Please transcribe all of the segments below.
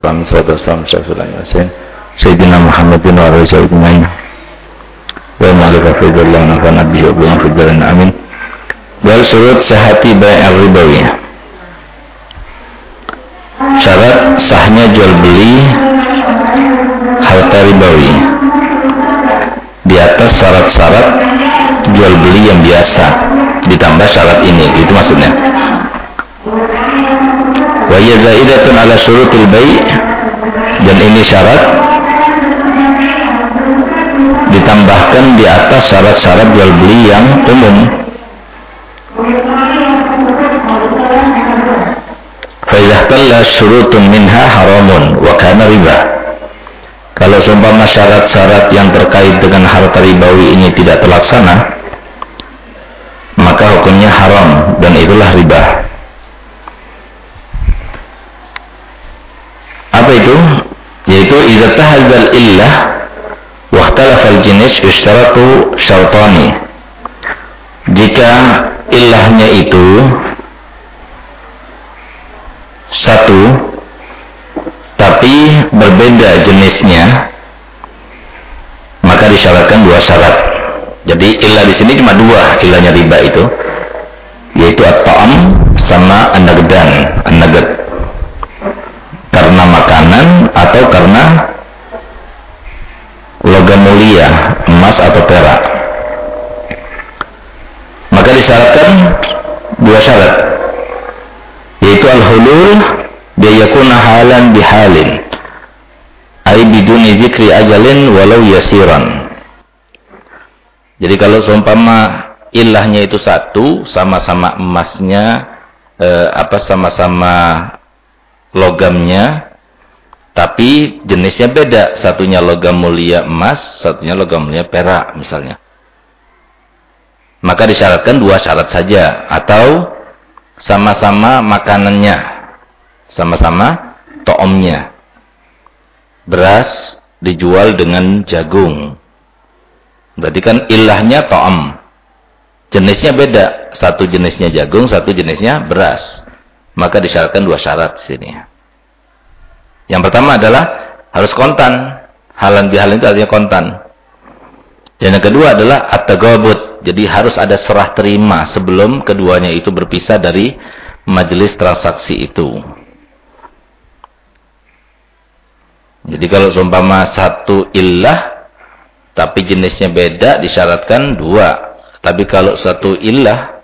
Kami sehati bayi al-ribawi Syarat sahnya jual beli harta ribawi Di atas syarat-syarat jual beli yang biasa. Ditambah syarat ini, itu maksudnya wa zaidatun ala syurutil bai' dan ini syarat ditambahkan di atas syarat-syarat jual beli yang umum. Fa syurutun minha haramun wa kana riba. Kalau seumpama syarat-syarat yang terkait dengan harta ribawi ini tidak terlaksana maka hukumnya haram dan itulah riba Apa itu? Yaitu idza tahadzal illah wa ikhtalafa al-jinis yustaratu syartani. Jika ilahnya itu satu tapi berbeda jenisnya maka disyaratkan dua syarat. Jadi ilah di sini cuma dua ilahnya riba itu yaitu at-ta'am sama an-nagdan, an-nagd atau karena logam mulia, emas atau perak. Maka disyaratkan dua syarat. Yaitu al-hulul biyakuna halan bihalin. Ay biduni zikri ajalin walau yasiran. Jadi kalau seumpama ilahnya itu satu, sama-sama emasnya, eh, apa sama-sama logamnya tapi jenisnya beda. Satunya logam mulia emas satunya logam mulia perak misalnya. Maka disyaratkan dua syarat saja. Atau sama-sama makanannya. Sama-sama toomnya. Beras dijual dengan jagung. Berarti kan ilahnya toom. Jenisnya beda. Satu jenisnya jagung satu jenisnya beras. Maka disyaratkan dua syarat sini. Yang pertama adalah harus kontan. Halan bihalan itu artinya kontan. Dan yang kedua adalah at-tagabut. Jadi harus ada serah terima sebelum keduanya itu berpisah dari majelis transaksi itu. Jadi kalau seumpama satu illah tapi jenisnya beda disyaratkan dua. Tapi kalau satu illah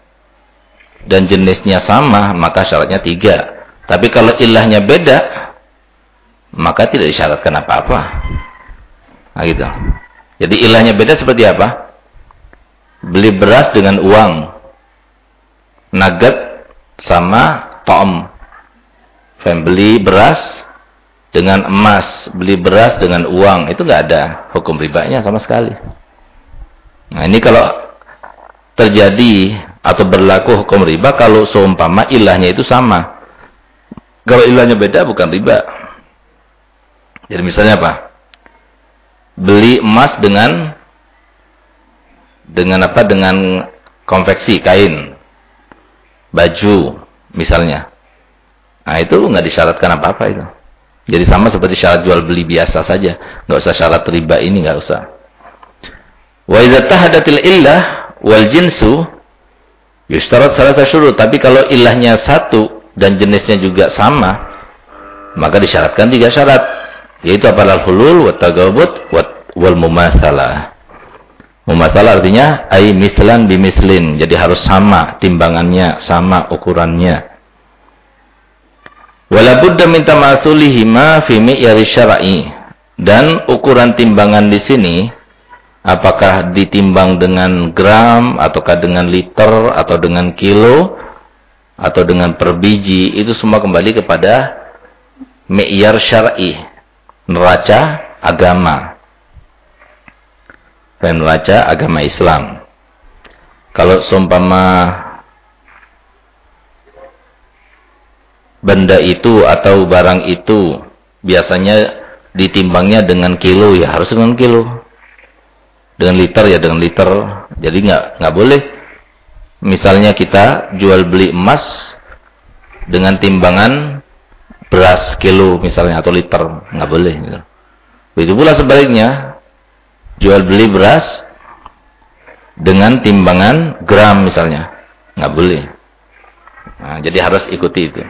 dan jenisnya sama, maka syaratnya tiga. Tapi kalau ilahnya beda, maka tidak disyaratkan apa-apa. Nah gitu. Jadi ilahnya beda seperti apa? Beli beras dengan uang. Nugget sama tom. Beli beras dengan emas. Beli beras dengan uang. Itu nggak ada hukum ribanya sama sekali. Nah ini kalau terjadi atau berlaku hukum riba kalau seumpama ilahnya itu sama. Kalau ilahnya beda bukan riba. Jadi misalnya apa? Beli emas dengan dengan apa? Dengan konveksi kain, baju misalnya. Nah itu nggak disyaratkan apa-apa itu. Jadi sama seperti syarat jual beli biasa saja, nggak usah syarat riba ini nggak usah. Wa idza tahadatil illah wal jinsu Yustarat salah syurut. Tapi kalau ilahnya satu dan jenisnya juga sama, maka disyaratkan tiga syarat. Yaitu apalal hulul, wat tagabut, wal mumasalah. Mumasalah artinya ai mislan bimislin. Jadi harus sama timbangannya, sama ukurannya. Wala budda min tamasulihima fi mi'yari syar'i. Dan ukuran timbangan di sini apakah ditimbang dengan gram ataukah dengan liter atau dengan kilo atau dengan per biji itu semua kembali kepada mi'yar syar'i neraca agama dan neraca agama Islam kalau seumpama benda itu atau barang itu biasanya ditimbangnya dengan kilo ya harus dengan kilo dengan liter ya dengan liter. Jadi nggak nggak boleh. Misalnya kita jual beli emas dengan timbangan beras kilo misalnya atau liter, nggak boleh. Gitu. Begitu pula sebaliknya, jual beli beras dengan timbangan gram misalnya, nggak boleh. Nah, jadi harus ikuti itu.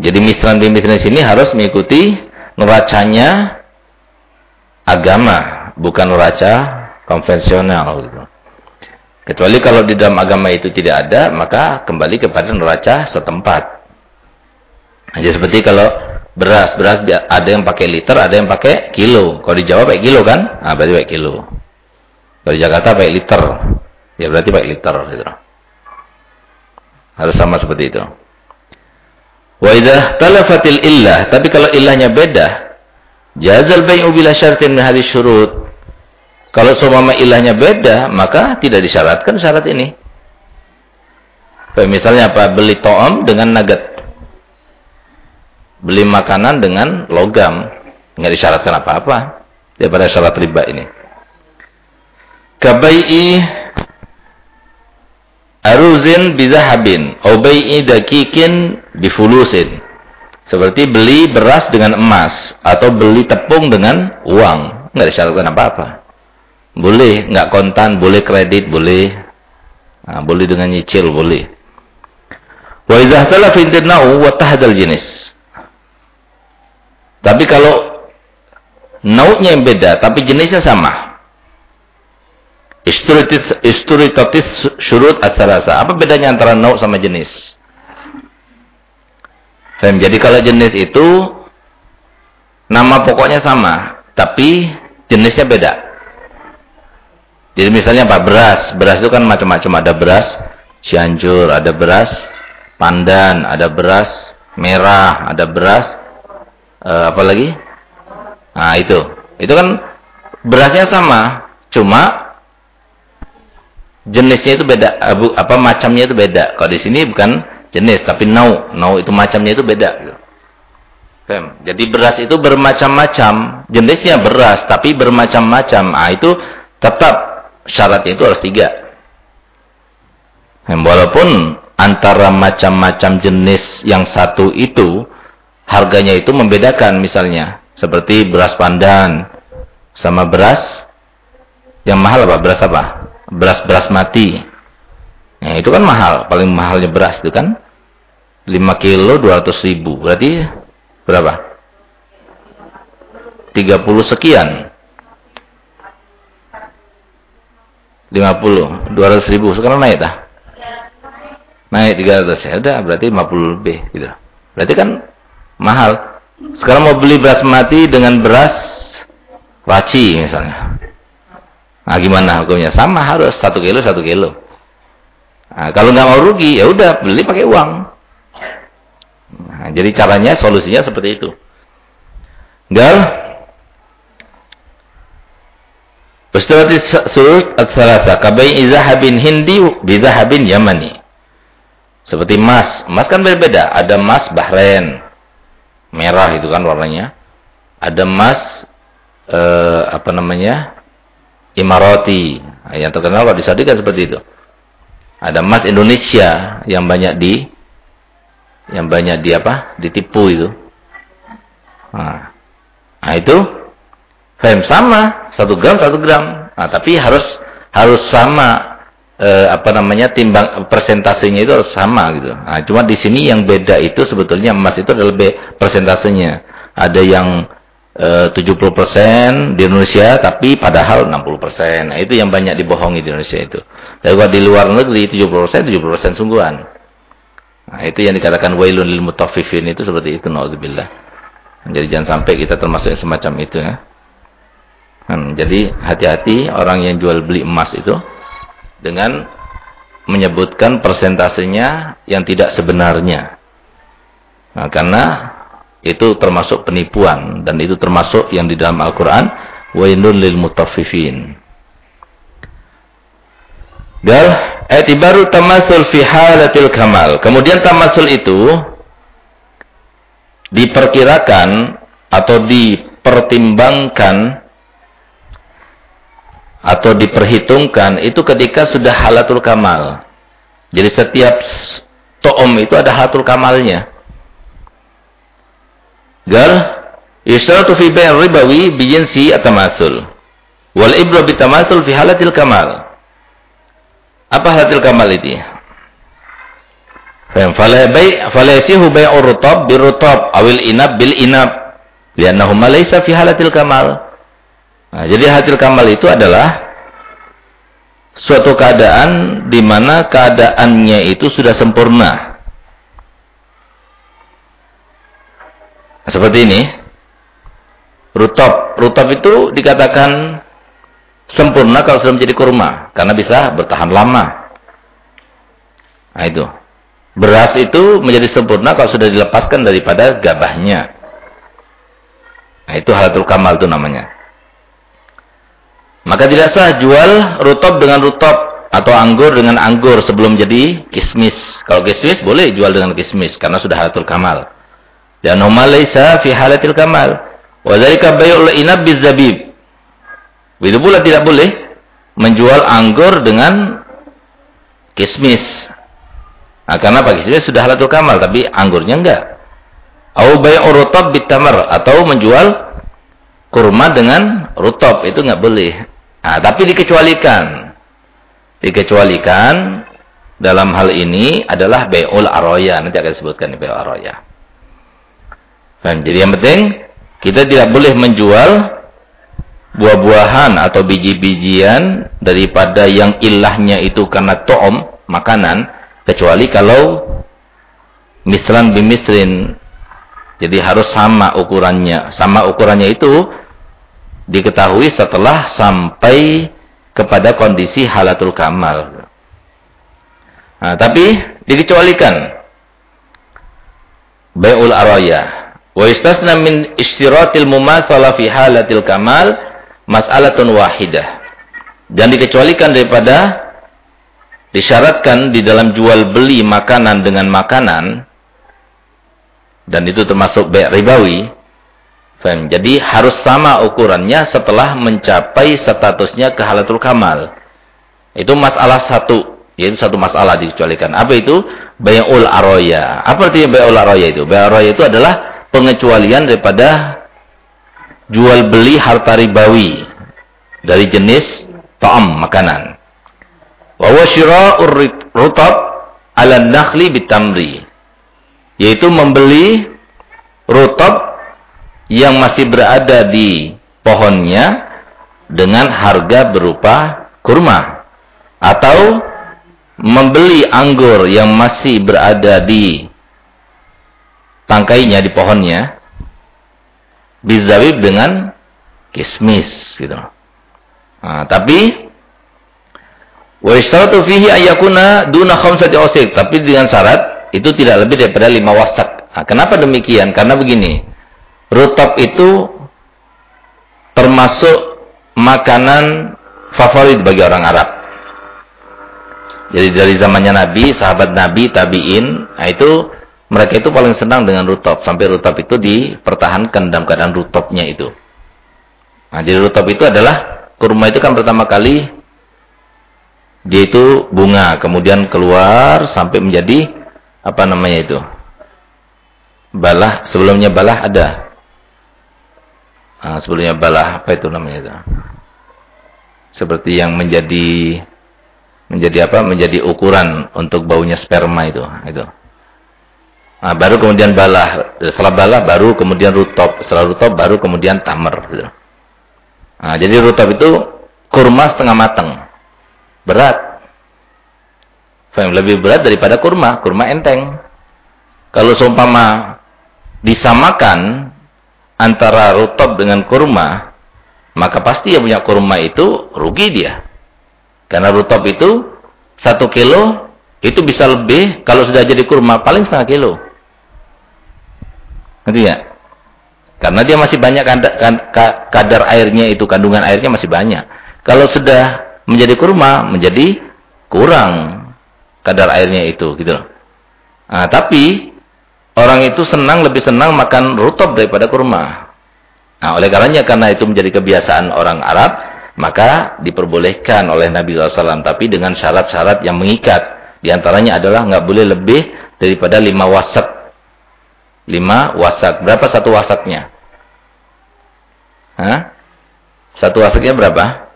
Jadi mistran di sini harus mengikuti neracanya agama, bukan neraca konvensional. Gitu. Kecuali kalau di dalam agama itu tidak ada, maka kembali kepada neraca setempat. Jadi seperti kalau beras, beras ada yang pakai liter, ada yang pakai kilo. Kalau di Jawa pakai kilo kan? Nah, berarti pakai kilo. Kalau di Jakarta pakai liter. Ya berarti pakai liter gitu. Harus sama seperti itu. Wa idza talafatil illah, tapi kalau illahnya beda, jazal bai'u bila syartin min hadhihi syurut. Kalau seumpama ilahnya beda, maka tidak disyaratkan syarat ini. misalnya apa? Beli to'am dengan nugget. Beli makanan dengan logam. Nggak disyaratkan apa-apa. Daripada syarat riba ini. Kabai'i aruzin bizahabin au bai'i dakikin bifulusin seperti beli beras dengan emas atau beli tepung dengan uang enggak disyaratkan apa-apa boleh enggak kontan boleh kredit boleh nah, boleh dengan nyicil boleh wa idza ikhtalafa intina'u wa tahdal jenis tapi kalau nau'nya yang beda tapi jenisnya sama Isturitatis syurut asarasa. Apa bedanya antara nau sama jenis? Jadi kalau jenis itu nama pokoknya sama, tapi jenisnya beda. Jadi misalnya apa? Beras. Beras itu kan macam-macam. Ada beras cianjur, ada beras pandan, ada beras merah, ada beras uh, apa lagi? Nah, itu. Itu kan berasnya sama, cuma jenisnya itu beda, abu, apa macamnya itu beda. Kalau di sini bukan jenis, tapi nau. Nau itu macamnya itu beda. Gitu. Jadi beras itu bermacam-macam. Jenisnya beras, tapi bermacam-macam. Ah itu tetap syaratnya itu harus tiga. Walaupun antara macam-macam jenis yang satu itu, harganya itu membedakan misalnya. Seperti beras pandan sama beras yang mahal apa? Beras apa? beras-beras mati. Nah, itu kan mahal, paling mahalnya beras itu kan 5 kilo 200 ribu. Berarti berapa? 30 sekian. 50, 200 ribu. Sekarang naik tak? Naik 300. Ya udah, berarti 50 lebih gitu. Berarti kan mahal. Sekarang mau beli beras mati dengan beras raci misalnya. Nah, gimana hukumnya? Sama harus satu kilo satu kilo. Nah, kalau nggak mau rugi, ya udah beli pakai uang. Nah, jadi caranya solusinya seperti itu. Gal Ustadz surut at-salasa kabai izahabin hindi bizahabin yamani. Seperti emas. Emas kan berbeda. Ada emas Bahrain. Merah itu kan warnanya. Ada emas eh, apa namanya? Imarati. Yang terkenal kalau di Saudi kan seperti itu. Ada emas Indonesia yang banyak di yang banyak di apa? Ditipu itu. Nah, nah itu fem sama, satu gram satu gram. Nah, tapi harus harus sama eh, apa namanya timbang persentasenya itu harus sama gitu. Nah, cuma di sini yang beda itu sebetulnya emas itu adalah lebih persentasenya. Ada yang 70% eh, di Indonesia tapi padahal 60%. Nah, itu yang banyak dibohongi di Indonesia itu. Tapi kalau di luar negeri 70% 70% sungguhan. Nah, itu yang dikatakan wailun lil mutaffifin itu seperti itu naudzubillah. Jadi jangan sampai kita termasuk semacam itu ya. Hmm, jadi hati-hati orang yang jual beli emas itu dengan menyebutkan persentasenya yang tidak sebenarnya. Nah, karena itu termasuk penipuan dan itu termasuk yang di dalam Al-Qur'an wailul lil mutaffifin. Gal etibaru tamasul fi halatil kamal. Kemudian tamasul itu diperkirakan atau dipertimbangkan atau diperhitungkan itu ketika sudah halatul kamal. Jadi setiap to'om itu ada halatul kamalnya. Gal yustaratu fi bai' ribawi bi jinsi at-tamasul. Wal ibra bi tamasul fi halatil kamal. Apa halatil kamal itu? Fala bai' fala yasihu bai'ur rutab bir awil inab bil inab. Liannahuma laysa fi halatil kamal. Nah, jadi halatil kamal itu adalah suatu keadaan di mana keadaannya itu sudah sempurna. Seperti ini. Rutop. Rutop itu dikatakan sempurna kalau sudah menjadi kurma. Karena bisa bertahan lama. Nah itu. Beras itu menjadi sempurna kalau sudah dilepaskan daripada gabahnya. Nah itu halatul kamal itu namanya. Maka tidak sah jual rutop dengan rutop atau anggur dengan anggur sebelum jadi kismis. Kalau kismis boleh jual dengan kismis karena sudah halatul kamal. Dan huma laisa fi halatil kamal. Wa dzalika bai'ul inab bizabib. Begitu pula tidak boleh menjual anggur dengan kismis. Nah, karena apa? Kismis sudah halatul kamal tapi anggurnya enggak. Au bai'ur rutab bitamar atau menjual kurma dengan rutop itu enggak boleh. Nah, tapi dikecualikan. Dikecualikan dalam hal ini adalah bai'ul aroya. Nanti akan disebutkan bai'ul aroya. Dan jadi yang penting kita tidak boleh menjual buah-buahan atau biji-bijian daripada yang ilahnya itu karena to'om, makanan, kecuali kalau mislan bimisrin. Jadi harus sama ukurannya. Sama ukurannya itu diketahui setelah sampai kepada kondisi halatul kamal. Nah, tapi dikecualikan bai'ul araya Wa istasna min istiratil mumathala fi halatil kamal mas'alatun wahidah. Dan dikecualikan daripada disyaratkan di dalam jual beli makanan dengan makanan dan itu termasuk ribawi. Faham? Jadi harus sama ukurannya setelah mencapai statusnya kehalatul kamal. Itu masalah satu, yaitu satu masalah dikecualikan. Apa itu? Bai'ul aroya. Apa artinya bai'ul aroya itu? Bai'ul aroya itu adalah pengecualian daripada jual beli harta ribawi dari jenis ta'am makanan. Wa syira'ur rutab 'ala nakhli bitamri. Yaitu membeli rutab yang masih berada di pohonnya dengan harga berupa kurma atau membeli anggur yang masih berada di tangkainya di pohonnya bizawib dengan kismis gitu. Nah, tapi wa istaratu fihi ayakuna duna khamsati awsik, tapi dengan syarat itu tidak lebih daripada lima wasak. Nah, kenapa demikian? Karena begini. Rutop itu termasuk makanan favorit bagi orang Arab. Jadi dari zamannya Nabi, sahabat Nabi, tabi'in, nah itu mereka itu paling senang dengan rutop. Sampai rutop itu dipertahankan dalam keadaan rutopnya itu. Nah, jadi rutop itu adalah kurma itu kan pertama kali dia itu bunga, kemudian keluar sampai menjadi apa namanya itu? Balah, sebelumnya balah ada. Nah, sebelumnya balah apa itu namanya itu? Seperti yang menjadi menjadi apa? Menjadi ukuran untuk baunya sperma itu, itu. Nah, baru kemudian balah. Setelah balah baru kemudian rutop. Setelah rutop baru kemudian tamer. Gitu. Nah, jadi rutop itu kurma setengah matang. Berat. Lebih berat daripada kurma. Kurma enteng. Kalau seumpama disamakan antara rutop dengan kurma, maka pasti yang punya kurma itu rugi dia. Karena rutop itu satu kilo itu bisa lebih kalau sudah jadi kurma paling setengah kilo. Ngerti ya? Karena dia masih banyak kadar, kan, kadar airnya itu, kandungan airnya masih banyak. Kalau sudah menjadi kurma, menjadi kurang kadar airnya itu, gitu. Nah, tapi orang itu senang, lebih senang makan rutop daripada kurma. Nah, oleh karenanya karena itu menjadi kebiasaan orang Arab, maka diperbolehkan oleh Nabi SAW, tapi dengan syarat-syarat yang mengikat. Di antaranya adalah nggak boleh lebih daripada lima wasak 5 wasak. Berapa satu wasaknya? Hah? Satu wasaknya berapa?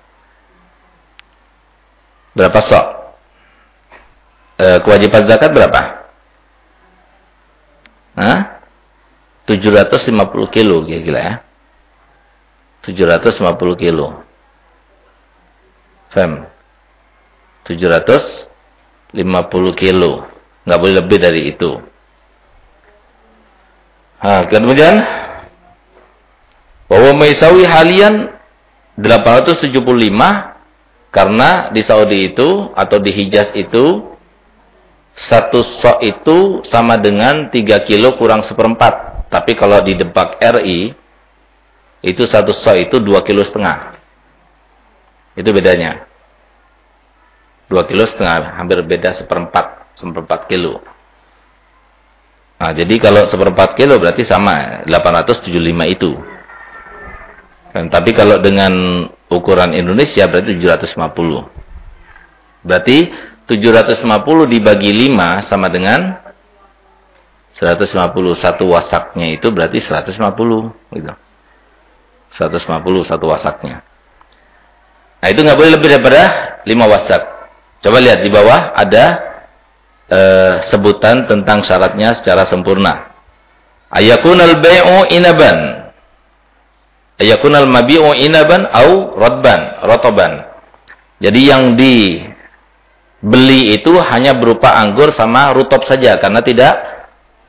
Berapa sok? E, kewajiban zakat berapa? Hah? 750 kilo kira-kira ya. 750 kilo. Fem. 750 kilo. Nggak boleh lebih dari itu. Nah, kemudian bahwa Maisawi halian 875 karena di Saudi itu atau di Hijaz itu satu sok itu sama dengan 3 kilo kurang seperempat. Tapi kalau di Debak RI itu satu sok itu 2 kilo setengah. Itu bedanya. 2 kilo setengah, hampir beda seperempat, seperempat kilo. Nah, jadi kalau seperempat kilo berarti sama 875 itu. Dan, tapi kalau dengan ukuran Indonesia berarti 750. Berarti 750 dibagi 5 sama dengan 150. Satu wasaknya itu berarti 150. Gitu. 150 satu wasaknya. Nah itu nggak boleh lebih daripada 5 wasak. Coba lihat di bawah ada eh, sebutan tentang syaratnya secara sempurna. Ayakunal bay'u inaban. Ayakunal mabi'u inaban au radban, rotoban. Jadi yang dibeli itu hanya berupa anggur sama rutop saja karena tidak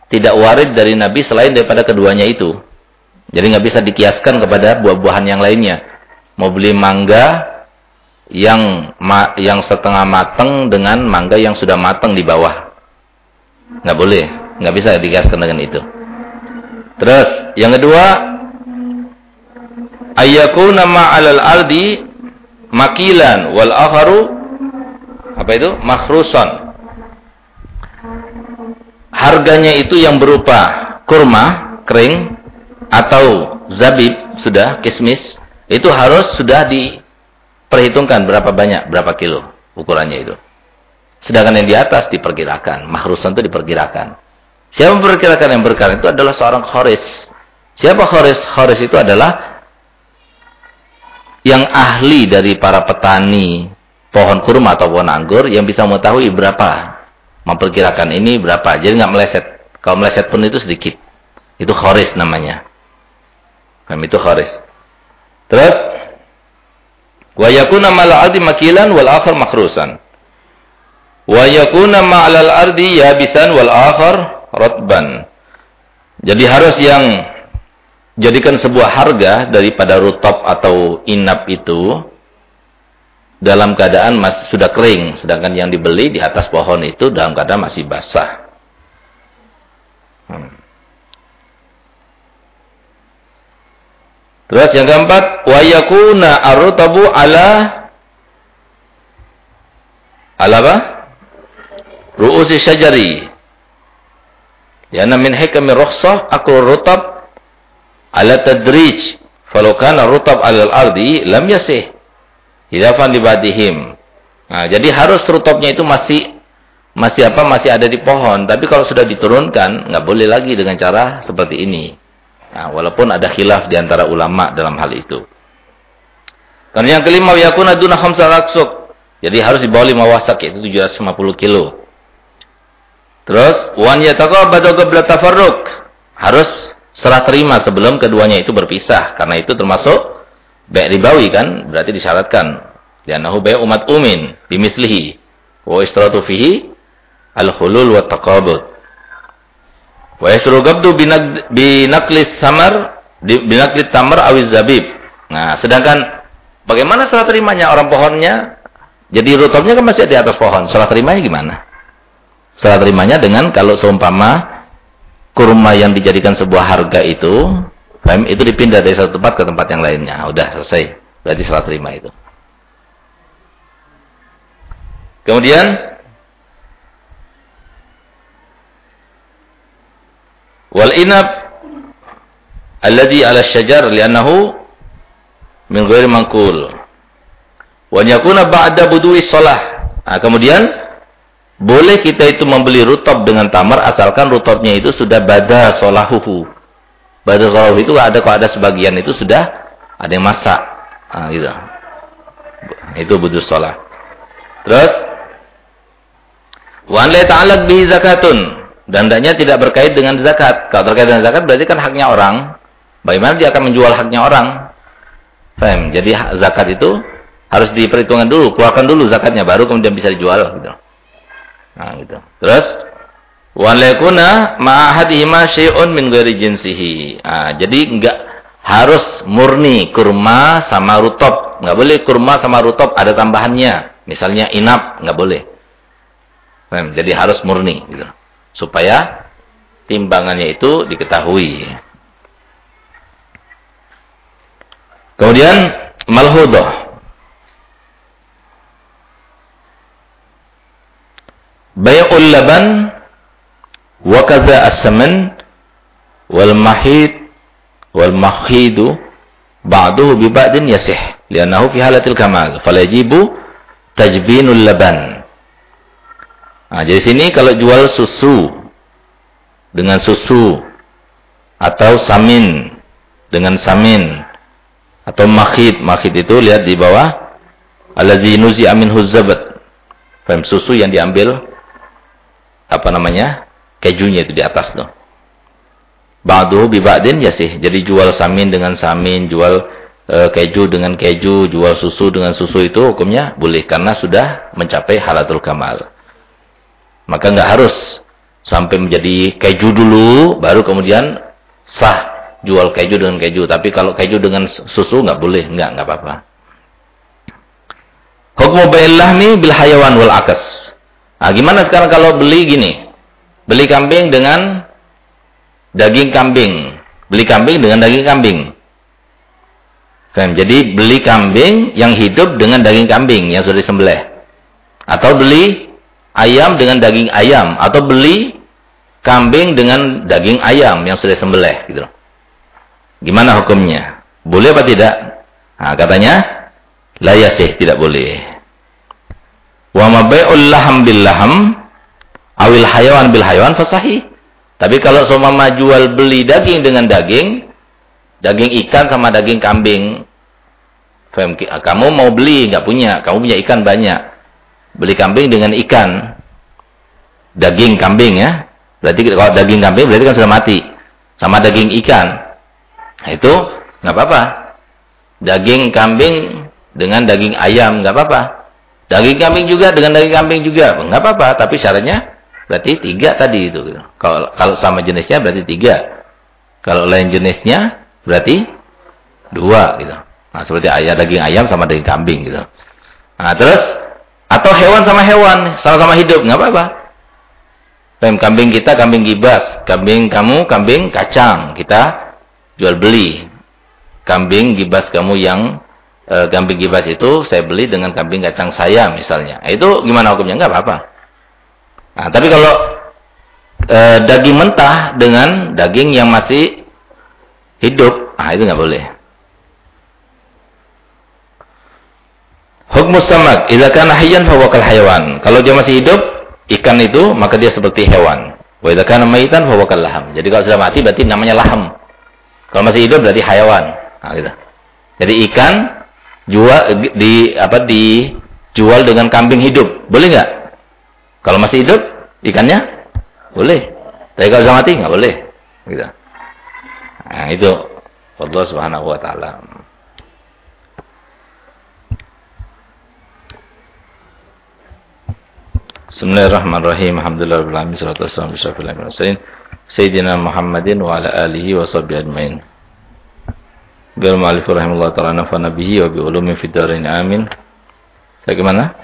tidak warid dari Nabi selain daripada keduanya itu. Jadi nggak bisa dikiaskan kepada buah-buahan yang lainnya. Mau beli mangga yang ma, yang setengah matang dengan mangga yang sudah matang di bawah. Nggak boleh, nggak bisa dikiaskan dengan itu. Terus yang kedua ayyakuna ma'alal ardi makilan wal akharu apa itu? Makhrusan. Harganya itu yang berupa kurma kering atau zabib sudah kismis itu harus sudah diperhitungkan berapa banyak berapa kilo ukurannya itu. Sedangkan yang di atas diperkirakan mahrusan itu diperkirakan. Siapa memperkirakan yang berkara itu adalah seorang khoris siapa khoris khoris itu adalah yang ahli dari para petani pohon kurma atau pohon anggur yang bisa mengetahui berapa. Memperkirakan ini berapa. Jadi nggak meleset. Kalau meleset pun itu sedikit. Itu khoris namanya. Kami itu khoris terus wa yakuna ma'al ardi makilan wal akhar makhrusan. Wa yakuna ma'al ardi yabisan wal akhar ratban jadi harus yang jadikan sebuah harga daripada rutop atau inap itu dalam keadaan masih sudah kering, sedangkan yang dibeli di atas pohon itu dalam keadaan masih basah. Hmm. Terus yang keempat, wa yakuna arutabu ala ala apa? Ru'usi syajari. Ya min hikami rukhsah akul rutab ala tadrij falau rutab alal ardi lam yasih hilafan libadihim nah jadi harus rutubnya itu masih masih apa masih ada di pohon. Tapi kalau sudah diturunkan nggak boleh lagi dengan cara seperti ini. Nah, walaupun ada khilaf di antara ulama dalam hal itu. Dan yang kelima yakuna duna khamsa jadi harus di bawah 5 wasak yaitu 750 kilo. Terus wan yataqabadu qabla tafarruq harus serah terima sebelum keduanya itu berpisah. Karena itu termasuk bai' ribawi kan berarti disyaratkan. Li'annahu bai' umat umin bimislihi. Wa istiratu fihi al-hulul wa taqabud. Wa yasru gabdu binaqli samar binaqli tamar awiz zabib. Nah sedangkan bagaimana serah terimanya orang pohonnya? Jadi rutubnya kan masih di atas pohon. Serah terimanya gimana? Serah terimanya dengan kalau seumpama kurma yang dijadikan sebuah harga itu, itu dipindah dari satu tempat ke tempat yang lainnya. Udah selesai. Berarti salah terima itu. Kemudian wal inab alladhi 'ala syajar li'annahu min ghairi manqul. Wa yakuna ba'da budui shalah. Nah, kemudian Boleh kita itu membeli rutop dengan tamar asalkan rutopnya itu sudah bada solahuhu. Bada solahuhu itu ada kalau ada sebagian itu sudah ada yang masak. Nah, gitu. Itu butuh sholah. Terus Wan la ta'alaq bihi zakatun. Dan dandanya tidak berkait dengan zakat. Kalau terkait dengan zakat berarti kan haknya orang. Bagaimana dia akan menjual haknya orang? Faham? Jadi zakat itu harus diperhitungkan dulu, keluarkan dulu zakatnya baru kemudian bisa dijual gitu. Nah, gitu. Terus walakuna ma'ahadihima syai'un min ghairi jinsihi. Nah, jadi enggak harus murni kurma sama rutop. Enggak boleh kurma sama rutop ada tambahannya. Misalnya inap, enggak boleh. Jadi harus murni gitu. Supaya timbangannya itu diketahui. Kemudian malhudah Bay'ul laban wa kadza as-saman wal mahid wal mahidu ba'duhu bi ba'din yasih li'annahu fi halatil kamal falajibu tajbinul laban Nah, jadi sini kalau jual susu dengan susu atau samin dengan samin atau makhid, makhid itu lihat di bawah. Alladzi nuzi amin huzabat. Faham susu yang diambil apa namanya kejunya itu di atas tuh. Ba'du bi ya sih. Jadi jual samin dengan samin, jual e, keju dengan keju, jual susu dengan susu itu hukumnya boleh karena sudah mencapai halatul kamal. Maka nggak harus sampai menjadi keju dulu baru kemudian sah jual keju dengan keju. Tapi kalau keju dengan susu nggak boleh, nggak nggak apa-apa. Hukum bai'il lahmi bil hayawan wal akas. Nah, gimana sekarang kalau beli gini? Beli kambing dengan daging kambing. Beli kambing dengan daging kambing. Kan? Jadi beli kambing yang hidup dengan daging kambing yang sudah disembelih. Atau beli ayam dengan daging ayam. Atau beli kambing dengan daging ayam yang sudah disembelih. Gitu. Gimana hukumnya? Boleh apa tidak? Nah, katanya, layasih, tidak boleh. Wa ma bai'ul laham bil laham awil hayawan bil hayawan fasahi. Tapi kalau seumpama jual beli daging dengan daging, daging ikan sama daging kambing, kamu mau beli nggak punya, kamu punya ikan banyak. Beli kambing dengan ikan. Daging kambing ya. Berarti kalau daging kambing berarti kan sudah mati. Sama daging ikan. Nah, itu nggak apa-apa. Daging kambing dengan daging ayam nggak apa-apa. Daging kambing juga dengan daging kambing juga. Enggak apa-apa, tapi syaratnya berarti tiga tadi itu. Kalau kalau sama jenisnya berarti tiga. Kalau lain jenisnya berarti dua gitu. Nah, seperti ayam daging ayam sama daging kambing gitu. Nah, terus atau hewan sama hewan, sama-sama hidup, enggak apa-apa. Kambing kita kambing gibas, kambing kamu kambing kacang. Kita jual beli. Kambing gibas kamu yang e, kambing gibas itu saya beli dengan kambing kacang saya misalnya. Itu gimana hukumnya? Enggak apa-apa. Nah, tapi kalau e, daging mentah dengan daging yang masih hidup, ah itu nggak boleh. Hukum samak, idza kana hayyan fa hayawan. Kalau dia masih hidup, ikan itu maka dia seperti hewan. Wa idza kana mayitan fa laham. Jadi kalau sudah mati berarti namanya laham. Kalau masih hidup berarti hayawan. Nah, gitu. Jadi ikan jual di apa dijual dengan kambing hidup boleh nggak kalau masih hidup ikannya boleh tapi kalau sudah mati nggak boleh gitu nah itu Allah subhanahu wa ta'ala Bismillahirrahmanirrahim. Alhamdulillahirabbil alamin. Wassalatu wassalamu ala Sayyidina Muhammadin wa ala alihi wa sahbihi ajmain. Gal ma'alif rahimahullah ta'ala nafana bihi wa bi ulumi fid amin. Bagaimana?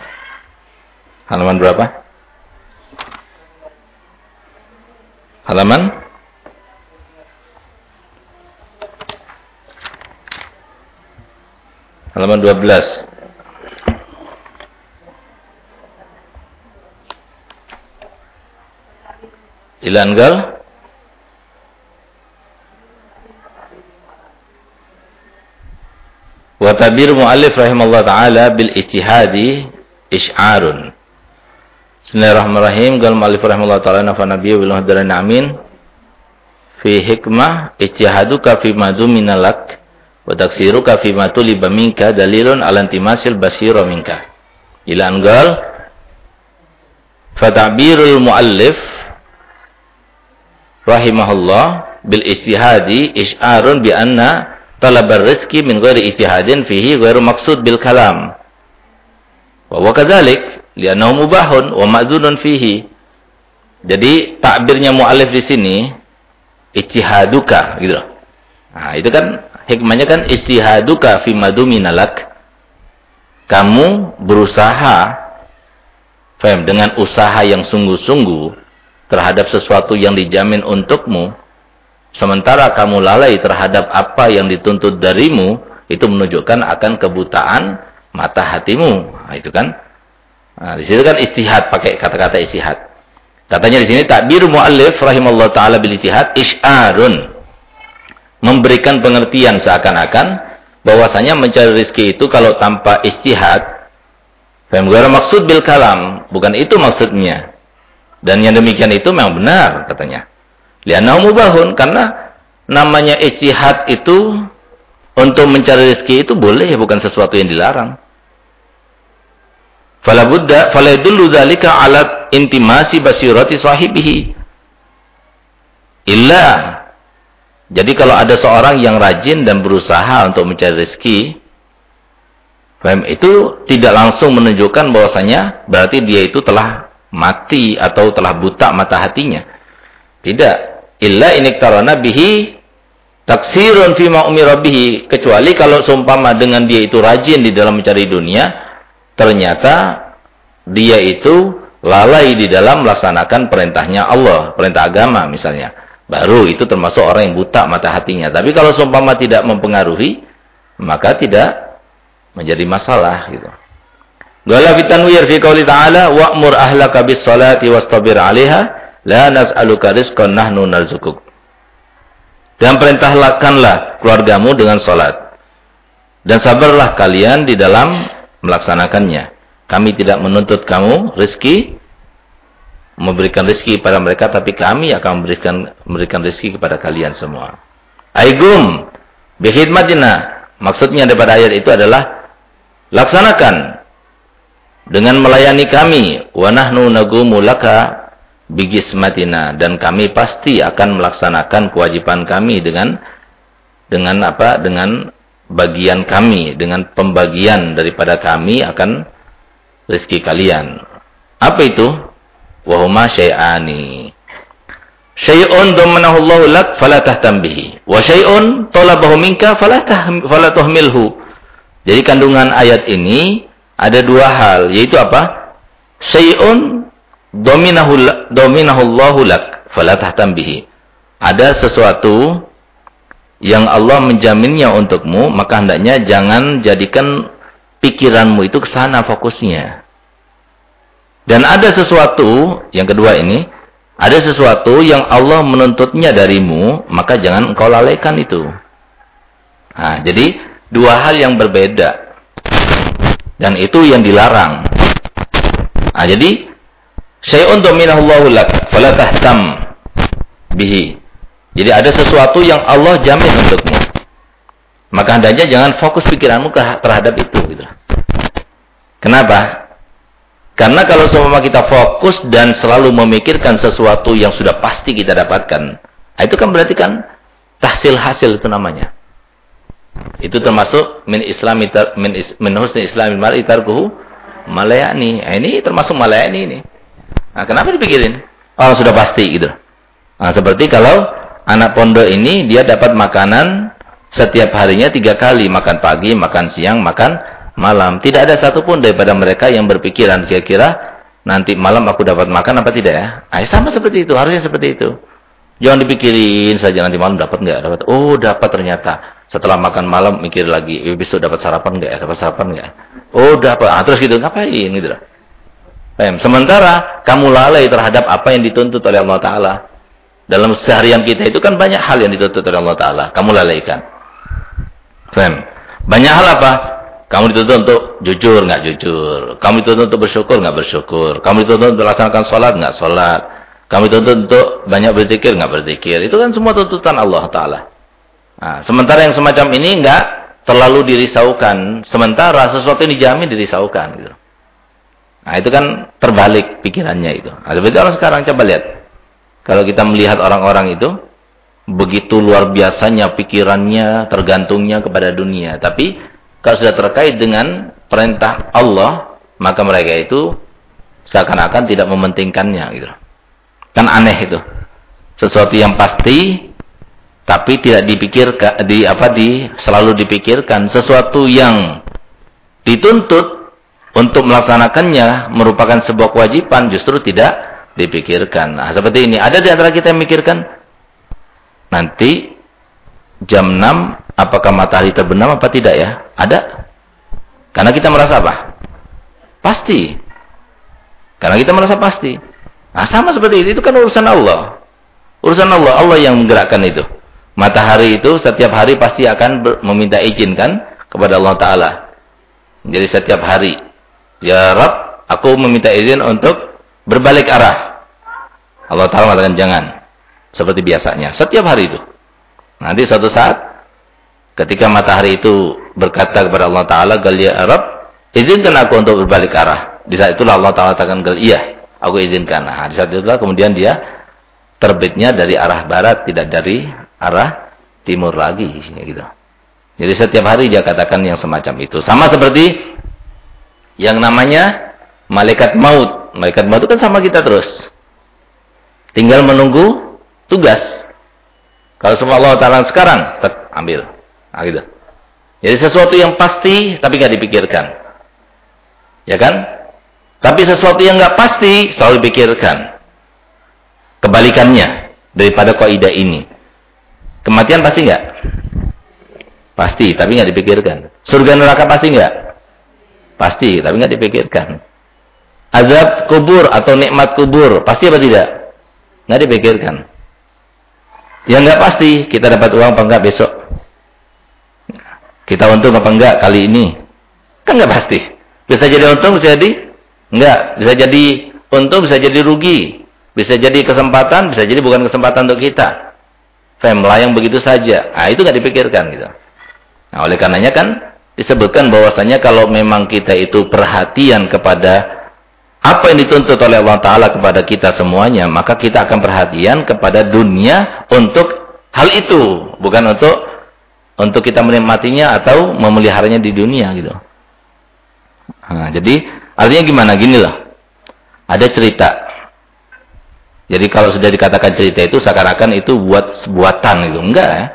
Halaman berapa? Halaman Halaman 12. Ilangal Wa tabir mu'allif rahimahullah ta'ala bil ijtihadi isy'arun. Bismillahirrahmanirrahim. Qala mu'allif rahimahullah taala nafa'ana bihi bil hadarin amin. Fi hikmah ijtihaduka fi madu minalak wa taksiruka fi ma tuliba minka dalilun ala intimasil basira minka. Ila angal fata'birul muallif rahimahullah bil istihadi isyarun bi anna talabar rizki min ghairi ijtihadin fihi ghairu maksud bil kalam. Wa wa kadzalik li'annahu mubahun wa ma'dzunun fihi. Jadi takbirnya muallif di sini ijtihaduka gitu. Nah, itu kan hikmahnya kan istihaduka fi maduminalak. Kamu berusaha faham dengan usaha yang sungguh-sungguh terhadap sesuatu yang dijamin untukmu Sementara kamu lalai terhadap apa yang dituntut darimu, itu menunjukkan akan kebutaan mata hatimu. Nah, itu kan. Nah, di sini kan istihad pakai kata-kata istihad. Katanya di sini takbir muallif rahimallahu taala bil istihad isyarun. Memberikan pengertian seakan-akan bahwasanya mencari rezeki itu kalau tanpa istihad Faham maksud bil kalam, bukan itu maksudnya. Dan yang demikian itu memang benar katanya. Liannahu mubahun karena namanya ijtihad itu untuk mencari rezeki itu boleh bukan sesuatu yang dilarang. Fala budda fala yadullu dzalika ala intimasi basirati sahibihi. Illa jadi kalau ada seorang yang rajin dan berusaha untuk mencari rezeki, paham itu tidak langsung menunjukkan bahwasanya berarti dia itu telah mati atau telah buta mata hatinya. Tidak illa iniktarana bihi taksirun fima umira bihi kecuali kalau seumpama dengan dia itu rajin di dalam mencari dunia ternyata dia itu lalai di dalam melaksanakan perintahnya Allah, perintah agama misalnya. Baru itu termasuk orang yang buta mata hatinya. Tapi kalau seumpama tidak mempengaruhi, maka tidak menjadi masalah gitu. Gala fitanwir fi qouli ta'ala wa'mur ahlaka bis salati wastabir 'alaiha La nas'aluka rizqan nahnu narzuquk. Dan perintahkanlah keluargamu dengan salat. Dan sabarlah kalian di dalam melaksanakannya. Kami tidak menuntut kamu rezeki memberikan rezeki kepada mereka tapi kami akan memberikan memberikan rezeki kepada kalian semua. Aigum bihidmatina. Maksudnya daripada ayat itu adalah laksanakan dengan melayani kami wa nahnu nagumu laka bigismatina dan kami pasti akan melaksanakan kewajiban kami dengan dengan apa dengan bagian kami dengan pembagian daripada kami akan rezeki kalian. Apa itu? Wahuma syai'ani. Syai'un domanahu Allah lak fala tahtam bihi. Wa syai'un talabahu minka fala fala tuhmilhu. Jadi kandungan ayat ini ada dua hal yaitu apa? Syai'un dominahullahu lak fala tahtam bihi. Ada sesuatu yang Allah menjaminnya untukmu, maka hendaknya jangan jadikan pikiranmu itu ke sana fokusnya. Dan ada sesuatu, yang kedua ini, ada sesuatu yang Allah menuntutnya darimu, maka jangan engkau lalaikan itu. Nah, jadi dua hal yang berbeda. Dan itu yang dilarang. Nah, jadi Syai'un dominahullahu lak, fala tahtam bihi. Jadi ada sesuatu yang Allah jamin untukmu. Maka hendaknya jangan fokus pikiranmu terhadap itu gitu. Kenapa? Karena kalau semua kita fokus dan selalu memikirkan sesuatu yang sudah pasti kita dapatkan, nah itu kan berarti kan tahsil hasil itu namanya. Itu termasuk min islami min, min husni islami mar'i tarkuhu malayani. Nah, ini termasuk malayani ini. Nah, kenapa dipikirin? Oh, sudah pasti gitu. Nah, seperti kalau anak pondok ini dia dapat makanan setiap harinya tiga kali. Makan pagi, makan siang, makan malam. Tidak ada satupun daripada mereka yang berpikiran kira-kira nanti malam aku dapat makan apa tidak ya. Nah, sama seperti itu. Harusnya seperti itu. Jangan dipikirin saja nanti malam dapat nggak dapat. Oh dapat ternyata. Setelah makan malam mikir lagi, eh, besok dapat sarapan nggak? Dapat sarapan nggak? Oh dapat. Ah, terus gitu ngapain gitu. Sementara kamu lalai terhadap apa yang dituntut oleh Allah Ta'ala. Dalam seharian kita itu kan banyak hal yang dituntut oleh Allah Ta'ala. Kamu lalaikan. Faham? Banyak hal apa? Kamu dituntut untuk jujur, nggak jujur. Kamu dituntut untuk bersyukur, nggak bersyukur. Kamu dituntut untuk melaksanakan sholat, nggak sholat. Kamu dituntut untuk banyak berzikir, nggak berzikir. Itu kan semua tuntutan Allah Taala. Nah, sementara yang semacam ini nggak terlalu dirisaukan. Sementara sesuatu yang dijamin dirisaukan. Gitu. Nah itu kan terbalik pikirannya itu. Nah, seperti orang sekarang coba lihat. Kalau kita melihat orang-orang itu, begitu luar biasanya pikirannya, tergantungnya kepada dunia. Tapi kalau sudah terkait dengan perintah Allah, maka mereka itu seakan-akan tidak mementingkannya. Gitu. Kan aneh itu. Sesuatu yang pasti, tapi tidak dipikirkan, di apa di selalu dipikirkan. Sesuatu yang dituntut untuk melaksanakannya merupakan sebuah kewajiban justru tidak dipikirkan. Nah, seperti ini. Ada di antara kita yang mikirkan nanti jam 6 apakah matahari terbenam apa tidak ya? Ada. Karena kita merasa apa? Pasti. Karena kita merasa pasti. Nah, sama seperti itu. Itu kan urusan Allah. Urusan Allah. Allah yang menggerakkan itu. Matahari itu setiap hari pasti akan meminta izin kan kepada Allah Ta'ala. Jadi setiap hari Ya Rab, aku meminta izin untuk berbalik arah. Allah Ta'ala mengatakan jangan. Seperti biasanya. Setiap hari itu. Nanti suatu saat, ketika matahari itu berkata kepada Allah Ta'ala, ya Rab, izinkan aku untuk berbalik arah. Di saat itulah Allah Ta'ala katakan, iya, aku izinkan. Nah, di saat itulah kemudian dia terbitnya dari arah barat, tidak dari arah timur lagi. Gitu. Jadi setiap hari dia katakan yang semacam itu. Sama seperti yang namanya malaikat maut. Malaikat maut kan sama kita terus. Tinggal menunggu tugas. Kalau semua Allah Ta'ala sekarang, tek, ambil. Nah, gitu. Jadi sesuatu yang pasti, tapi nggak dipikirkan. Ya kan? Tapi sesuatu yang nggak pasti, selalu dipikirkan. Kebalikannya daripada kaidah ini. Kematian pasti nggak? Pasti, tapi nggak dipikirkan. Surga neraka pasti nggak? Pasti, tapi nggak dipikirkan. Azab kubur atau nikmat kubur, pasti apa tidak? Nggak dipikirkan. Yang nggak pasti, kita dapat uang apa enggak besok? Kita untung apa enggak kali ini? Kan nggak pasti. Bisa jadi untung, bisa jadi enggak. Bisa jadi untung, bisa jadi rugi. Bisa jadi kesempatan, bisa jadi bukan kesempatan untuk kita. Fem, melayang begitu saja. Nah, itu nggak dipikirkan gitu. Nah, oleh karenanya kan disebutkan bahwasanya kalau memang kita itu perhatian kepada apa yang dituntut oleh Allah Ta'ala kepada kita semuanya, maka kita akan perhatian kepada dunia untuk hal itu. Bukan untuk untuk kita menikmatinya atau memeliharanya di dunia gitu. Nah, jadi artinya gimana? Gini loh. Ada cerita. Jadi kalau sudah dikatakan cerita itu seakan-akan itu buat buatan gitu. Enggak ya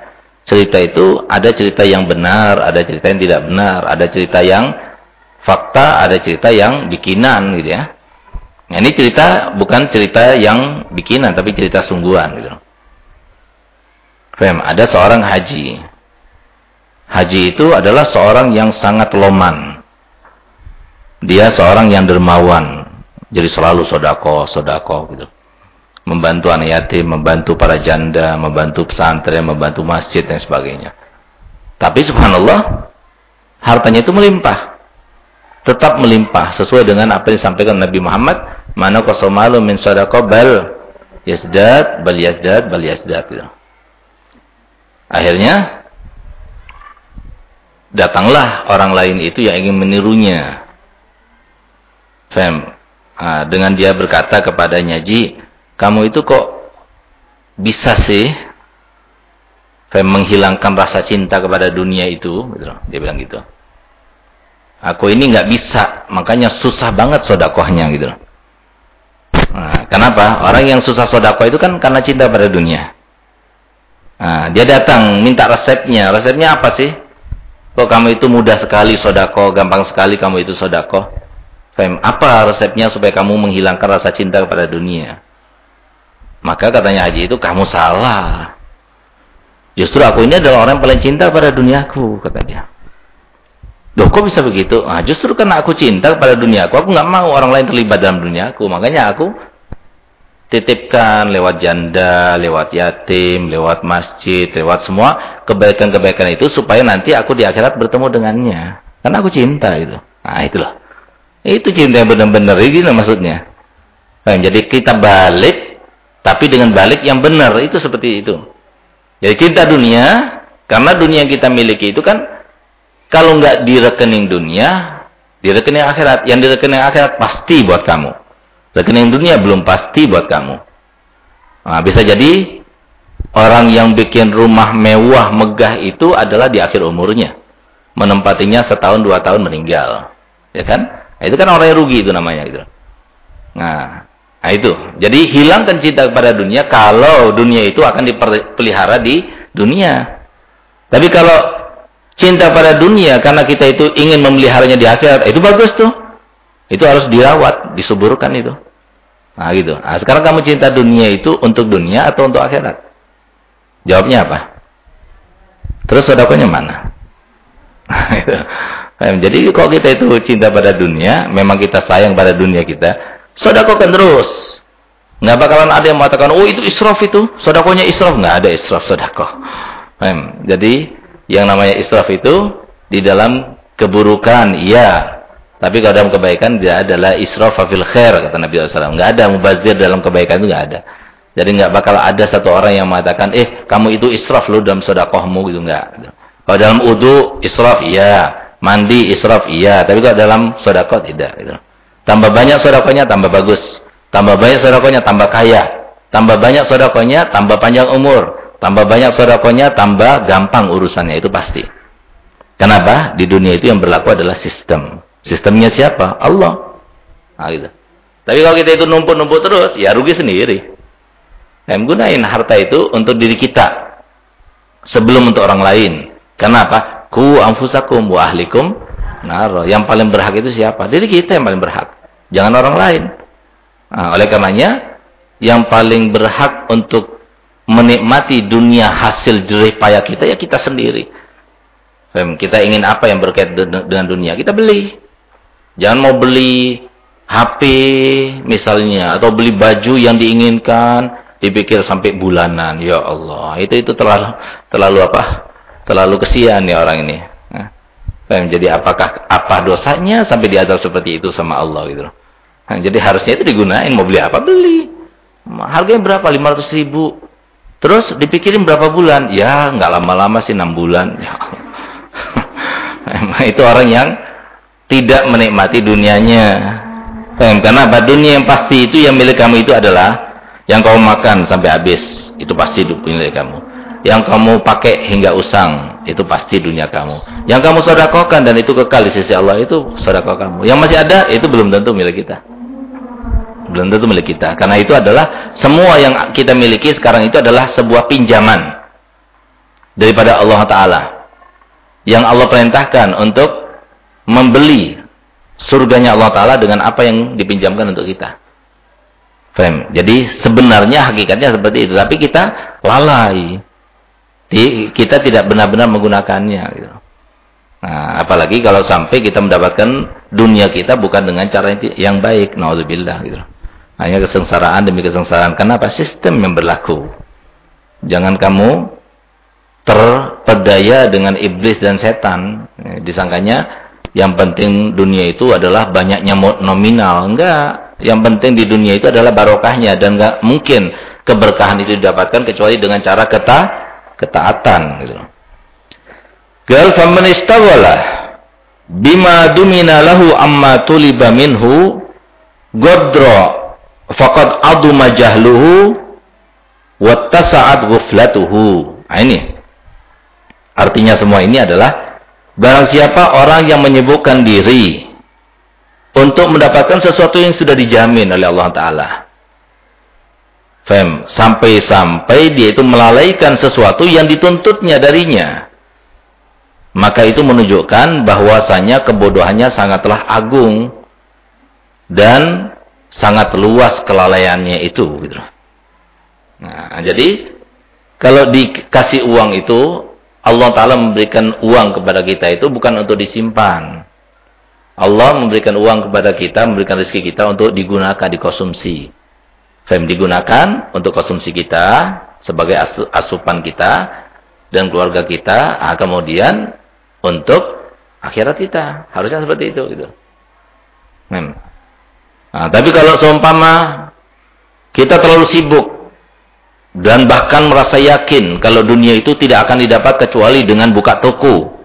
cerita itu ada cerita yang benar, ada cerita yang tidak benar, ada cerita yang fakta, ada cerita yang bikinan gitu ya. Nah, ini cerita bukan cerita yang bikinan tapi cerita sungguhan gitu. Fem, ada seorang haji. Haji itu adalah seorang yang sangat loman. Dia seorang yang dermawan. Jadi selalu sodako, sodako gitu membantu anak yatim, membantu para janda, membantu pesantren, membantu masjid dan sebagainya. Tapi subhanallah, hartanya itu melimpah. Tetap melimpah sesuai dengan apa yang disampaikan Nabi Muhammad, mana qasomalu min sadaqah bal yasdad bal yasdad bal yasdad gitu. Akhirnya datanglah orang lain itu yang ingin menirunya. Fem, nah, dengan dia berkata kepadanya, "Ji, kamu itu kok bisa sih kayak menghilangkan rasa cinta kepada dunia itu gitu dia bilang gitu aku ini nggak bisa makanya susah banget sodakohnya gitu nah, kenapa? Orang yang susah sodakoh itu kan karena cinta pada dunia. Nah, dia datang minta resepnya. Resepnya apa sih? Kok kamu itu mudah sekali sodakoh gampang sekali kamu itu sodakoh apa resepnya supaya kamu menghilangkan rasa cinta kepada dunia? Maka katanya Haji itu kamu salah. Justru aku ini adalah orang yang paling cinta pada duniaku, kata dia. Loh kok bisa begitu? Nah, justru karena aku cinta pada duniaku, aku nggak mau orang lain terlibat dalam duniaku. Makanya aku titipkan lewat janda, lewat yatim, lewat masjid, lewat semua kebaikan-kebaikan itu supaya nanti aku di akhirat bertemu dengannya. Karena aku cinta itu. Nah, itulah. Itu cinta yang benar-benar ini maksudnya. Nah, jadi kita balik tapi dengan balik yang benar itu seperti itu. Jadi cinta dunia karena dunia yang kita miliki itu kan kalau nggak di rekening dunia, di rekening akhirat. Yang di rekening akhirat pasti buat kamu. Rekening dunia belum pasti buat kamu. Nah, bisa jadi orang yang bikin rumah mewah, megah itu adalah di akhir umurnya. Menempatinya setahun, dua tahun meninggal. Ya kan? Nah, itu kan orang yang rugi itu namanya. Gitu. Nah, nah itu. Jadi hilangkan cinta kepada dunia kalau dunia itu akan dipelihara di dunia. Tapi kalau cinta pada dunia karena kita itu ingin memeliharanya di akhirat, itu bagus tuh. Itu harus dirawat, disuburkan itu. Nah gitu. Nah, sekarang kamu cinta dunia itu untuk dunia atau untuk akhirat? Jawabnya apa? Terus sodakonya mana? Jadi kalau kita itu cinta pada dunia, memang kita sayang pada dunia kita, sodakokan terus. Nggak bakalan ada yang mengatakan, oh itu israf itu, sodakonya israf. Nggak ada israf sodakoh. Jadi yang namanya israf itu di dalam keburukan, iya. Tapi kalau dalam kebaikan dia adalah israf fil khair kata Nabi SAW. Enggak ada mubazir dalam kebaikan itu enggak ada. Jadi enggak bakal ada satu orang yang mengatakan, "Eh, kamu itu israf lu dalam sedekahmu." gitu enggak. Kalau dalam wudu israf iya, mandi israf iya, tapi kalau dalam sedekah tidak gitu. Tambah banyak sedekahnya tambah bagus. Tambah banyak sedekahnya tambah kaya. Tambah banyak sedekahnya tambah panjang umur. Tambah banyak sodakonya, tambah gampang urusannya. Itu pasti. Kenapa? Di dunia itu yang berlaku adalah sistem. Sistemnya siapa? Allah. Nah, gitu. Tapi kalau kita itu numpuk-numpuk terus, ya rugi sendiri. Nah, gunain harta itu untuk diri kita. Sebelum untuk orang lain. Kenapa? Ku anfusakum wa ahlikum naro. Yang paling berhak itu siapa? Diri kita yang paling berhak. Jangan orang lain. Nah, oleh karenanya, yang paling berhak untuk menikmati dunia hasil jerih payah kita ya kita sendiri. Kita ingin apa yang berkaitan dengan dunia, kita beli. Jangan mau beli HP misalnya atau beli baju yang diinginkan, dipikir sampai bulanan. Ya Allah, itu itu terlalu terlalu apa? Terlalu kesian ya orang ini. Jadi apakah apa dosanya sampai diadab seperti itu sama Allah gitu. Jadi harusnya itu digunain mau beli apa beli. Harganya berapa? 500 ribu. Terus dipikirin berapa bulan? Ya, nggak lama-lama sih enam bulan. Ya. itu orang yang tidak menikmati dunianya. Karena apa? Dunia yang pasti itu yang milik kamu itu adalah yang kamu makan sampai habis. Itu pasti milik kamu. Yang kamu pakai hingga usang. Itu pasti dunia kamu. Yang kamu sodakokan dan itu kekal di sisi Allah. Itu sodakok kamu. Yang masih ada, itu belum tentu milik kita belum tentu milik kita. Karena itu adalah semua yang kita miliki sekarang itu adalah sebuah pinjaman daripada Allah Ta'ala. Yang Allah perintahkan untuk membeli surganya Allah Ta'ala dengan apa yang dipinjamkan untuk kita. Fem. Jadi sebenarnya hakikatnya seperti itu. Tapi kita lalai. Kita tidak benar-benar menggunakannya. Gitu. Nah, apalagi kalau sampai kita mendapatkan dunia kita bukan dengan cara yang baik. Nauzubillah gitu. Hanya kesengsaraan demi kesengsaraan. Kenapa? Sistem yang berlaku. Jangan kamu terpedaya dengan iblis dan setan. Eh, disangkanya yang penting dunia itu adalah banyaknya nominal. Enggak. Yang penting di dunia itu adalah barokahnya. Dan enggak mungkin keberkahan itu didapatkan kecuali dengan cara keta, ketaatan. Gitu. Gal bima dumina lahu amma tuliba minhu godro faqad aduma jahluhu wattasa'at ghuflatuhu. Nah, ini. Artinya semua ini adalah barang siapa orang yang menyebutkan diri untuk mendapatkan sesuatu yang sudah dijamin oleh Allah taala. Fem, sampai-sampai dia itu melalaikan sesuatu yang dituntutnya darinya. Maka itu menunjukkan bahwasanya kebodohannya sangatlah agung dan sangat luas kelalaiannya itu gitu. Nah, jadi kalau dikasih uang itu Allah taala memberikan uang kepada kita itu bukan untuk disimpan. Allah memberikan uang kepada kita, memberikan rezeki kita untuk digunakan dikonsumsi. Fem digunakan untuk konsumsi kita sebagai asupan kita dan keluarga kita, ah, kemudian untuk akhirat kita. Harusnya seperti itu gitu. Nah, tapi kalau seumpama kita terlalu sibuk dan bahkan merasa yakin kalau dunia itu tidak akan didapat kecuali dengan buka toko,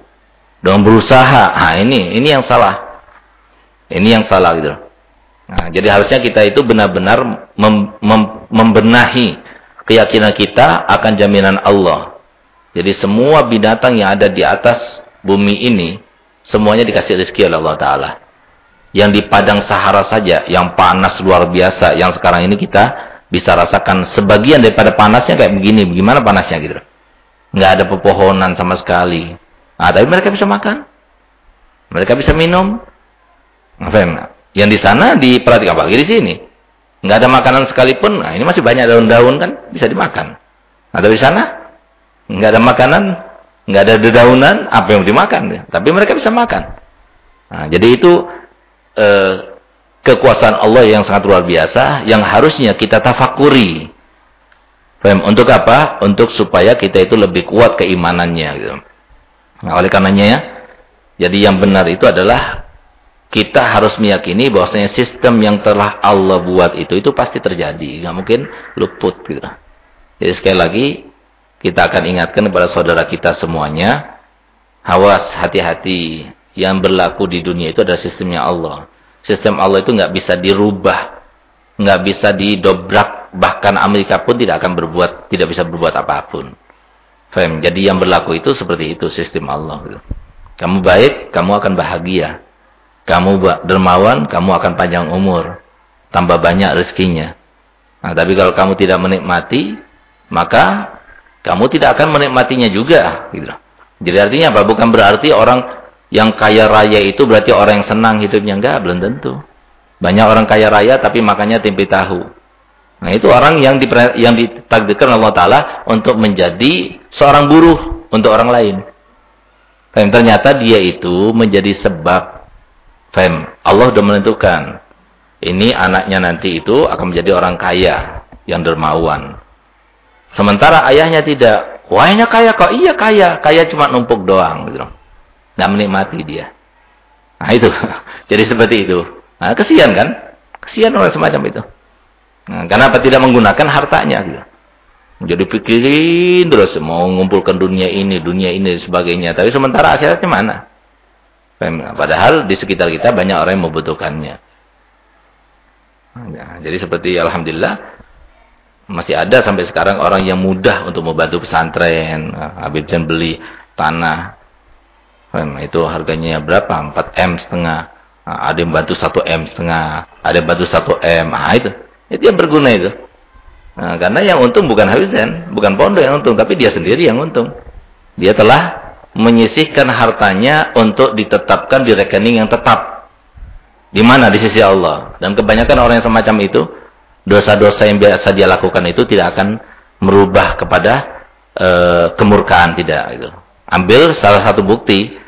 dengan berusaha. Nah, ini ini yang salah. Ini yang salah gitu. Nah, jadi harusnya kita itu benar-benar mem, mem, membenahi keyakinan kita akan jaminan Allah. Jadi semua binatang yang ada di atas bumi ini semuanya dikasih rezeki oleh Allah taala. Yang di padang Sahara saja yang panas luar biasa yang sekarang ini kita bisa rasakan sebagian daripada panasnya kayak begini. Bagaimana panasnya gitu. Nggak ada pepohonan sama sekali. Nah, tapi mereka bisa makan. Mereka bisa minum. Yang di sana diperhatikan apalagi di sini. Nggak ada makanan sekalipun. Nah, ini masih banyak daun-daun kan bisa dimakan. Nah, tapi di sana nggak ada makanan, nggak ada dedaunan, apa yang dimakan? Tapi mereka bisa makan. Nah, jadi itu eh, kekuasaan Allah yang sangat luar biasa yang harusnya kita tafakuri. Untuk apa? Untuk supaya kita itu lebih kuat keimanannya gitu. Nah, oleh karenanya ya, jadi yang benar itu adalah kita harus meyakini bahwasanya sistem yang telah Allah buat itu itu pasti terjadi, nggak mungkin luput gitu. Jadi sekali lagi kita akan ingatkan kepada saudara kita semuanya, hawas hati-hati yang berlaku di dunia itu adalah sistemnya Allah. Sistem Allah itu nggak bisa dirubah, nggak bisa didobrak, bahkan Amerika pun tidak akan berbuat, tidak bisa berbuat apa pun. Fem. Jadi yang berlaku itu seperti itu sistem Allah. Kamu baik, kamu akan bahagia. Kamu dermawan, kamu akan panjang umur. Tambah banyak rezekinya. Nah, tapi kalau kamu tidak menikmati, maka kamu tidak akan menikmatinya juga. Gitu. Jadi artinya apa? Bukan berarti orang yang kaya raya itu berarti orang yang senang hidupnya. Enggak, belum tentu. Banyak orang kaya raya tapi makannya tempe tahu. Nah itu orang yang, di, yang ditakdirkan Allah Ta'ala untuk menjadi seorang buruh untuk orang lain. Dan ternyata dia itu menjadi sebab. Fem, Allah sudah menentukan. Ini anaknya nanti itu akan menjadi orang kaya. Yang dermawan. Sementara ayahnya tidak. Wahnya kaya kok. Iya kaya. Kaya cuma numpuk doang. Gitu. Nggak menikmati dia. Nah itu. Jadi seperti itu. Nah, kesian kan? Kesian orang semacam itu. Nah, kenapa tidak menggunakan hartanya gitu. Jadi pikirin terus mau mengumpulkan dunia ini, dunia ini dan sebagainya. Tapi sementara akhiratnya mana? Padahal di sekitar kita banyak orang yang membutuhkannya. Nah, jadi seperti Alhamdulillah masih ada sampai sekarang orang yang mudah untuk membantu pesantren. Habib Jan beli tanah itu harganya berapa? 4 M setengah. Nah, ada yang bantu 1 M setengah. Ada yang bantu 1 M. Nah, itu. Itu yang berguna itu. Nah, karena yang untung bukan Habibzen. Bukan pondok yang untung. Tapi dia sendiri yang untung. Dia telah menyisihkan hartanya untuk ditetapkan di rekening yang tetap. Di mana? Di sisi Allah. Dan kebanyakan orang yang semacam itu, dosa-dosa yang biasa dia lakukan itu tidak akan merubah kepada uh, kemurkaan. Tidak. Gitu. Ambil salah satu bukti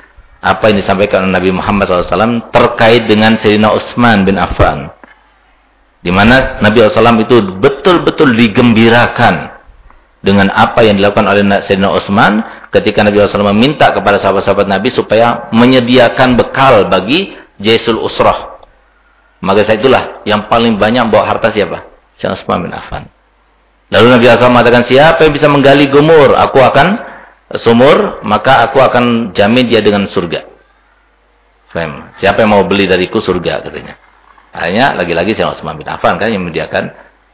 apa yang disampaikan oleh Nabi Muhammad SAW terkait dengan Sayyidina Utsman bin Affan. Di mana Nabi SAW itu betul-betul digembirakan dengan apa yang dilakukan oleh Sayyidina Utsman ketika Nabi SAW meminta kepada sahabat-sahabat Nabi supaya menyediakan bekal bagi Jaisul Usrah. Maka saya itulah yang paling banyak bawa harta siapa? Sayyidina Utsman bin Affan. Lalu Nabi SAW mengatakan siapa yang bisa menggali gumur, aku akan sumur, maka aku akan jamin dia dengan surga. Faham? Siapa yang mau beli dariku surga katanya. Akhirnya lagi-lagi Sayyidina Utsman bin Affan kan yang menyediakan.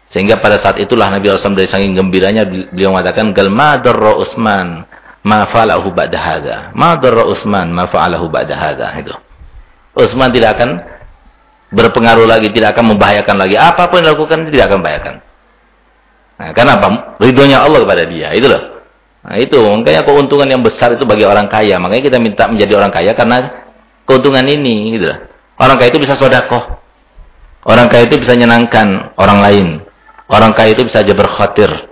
Sehingga pada saat itulah Nabi SAW dari saking gembiranya beliau mengatakan gal ma darra Utsman ma fa'alahu ba'da hadza. Ma darra Utsman ma fa'alahu ba'da itu. Utsman tidak akan berpengaruh lagi, tidak akan membahayakan lagi. Apa pun yang dilakukan tidak akan membahayakan. Nah, kenapa? Ridhonya Allah kepada dia. Itu loh. Nah itu, makanya keuntungan yang besar itu bagi orang kaya. Makanya kita minta menjadi orang kaya karena keuntungan ini. Gitu. Orang kaya itu bisa sodakoh. Orang kaya itu bisa menyenangkan orang lain. Orang kaya itu bisa aja berkhatir.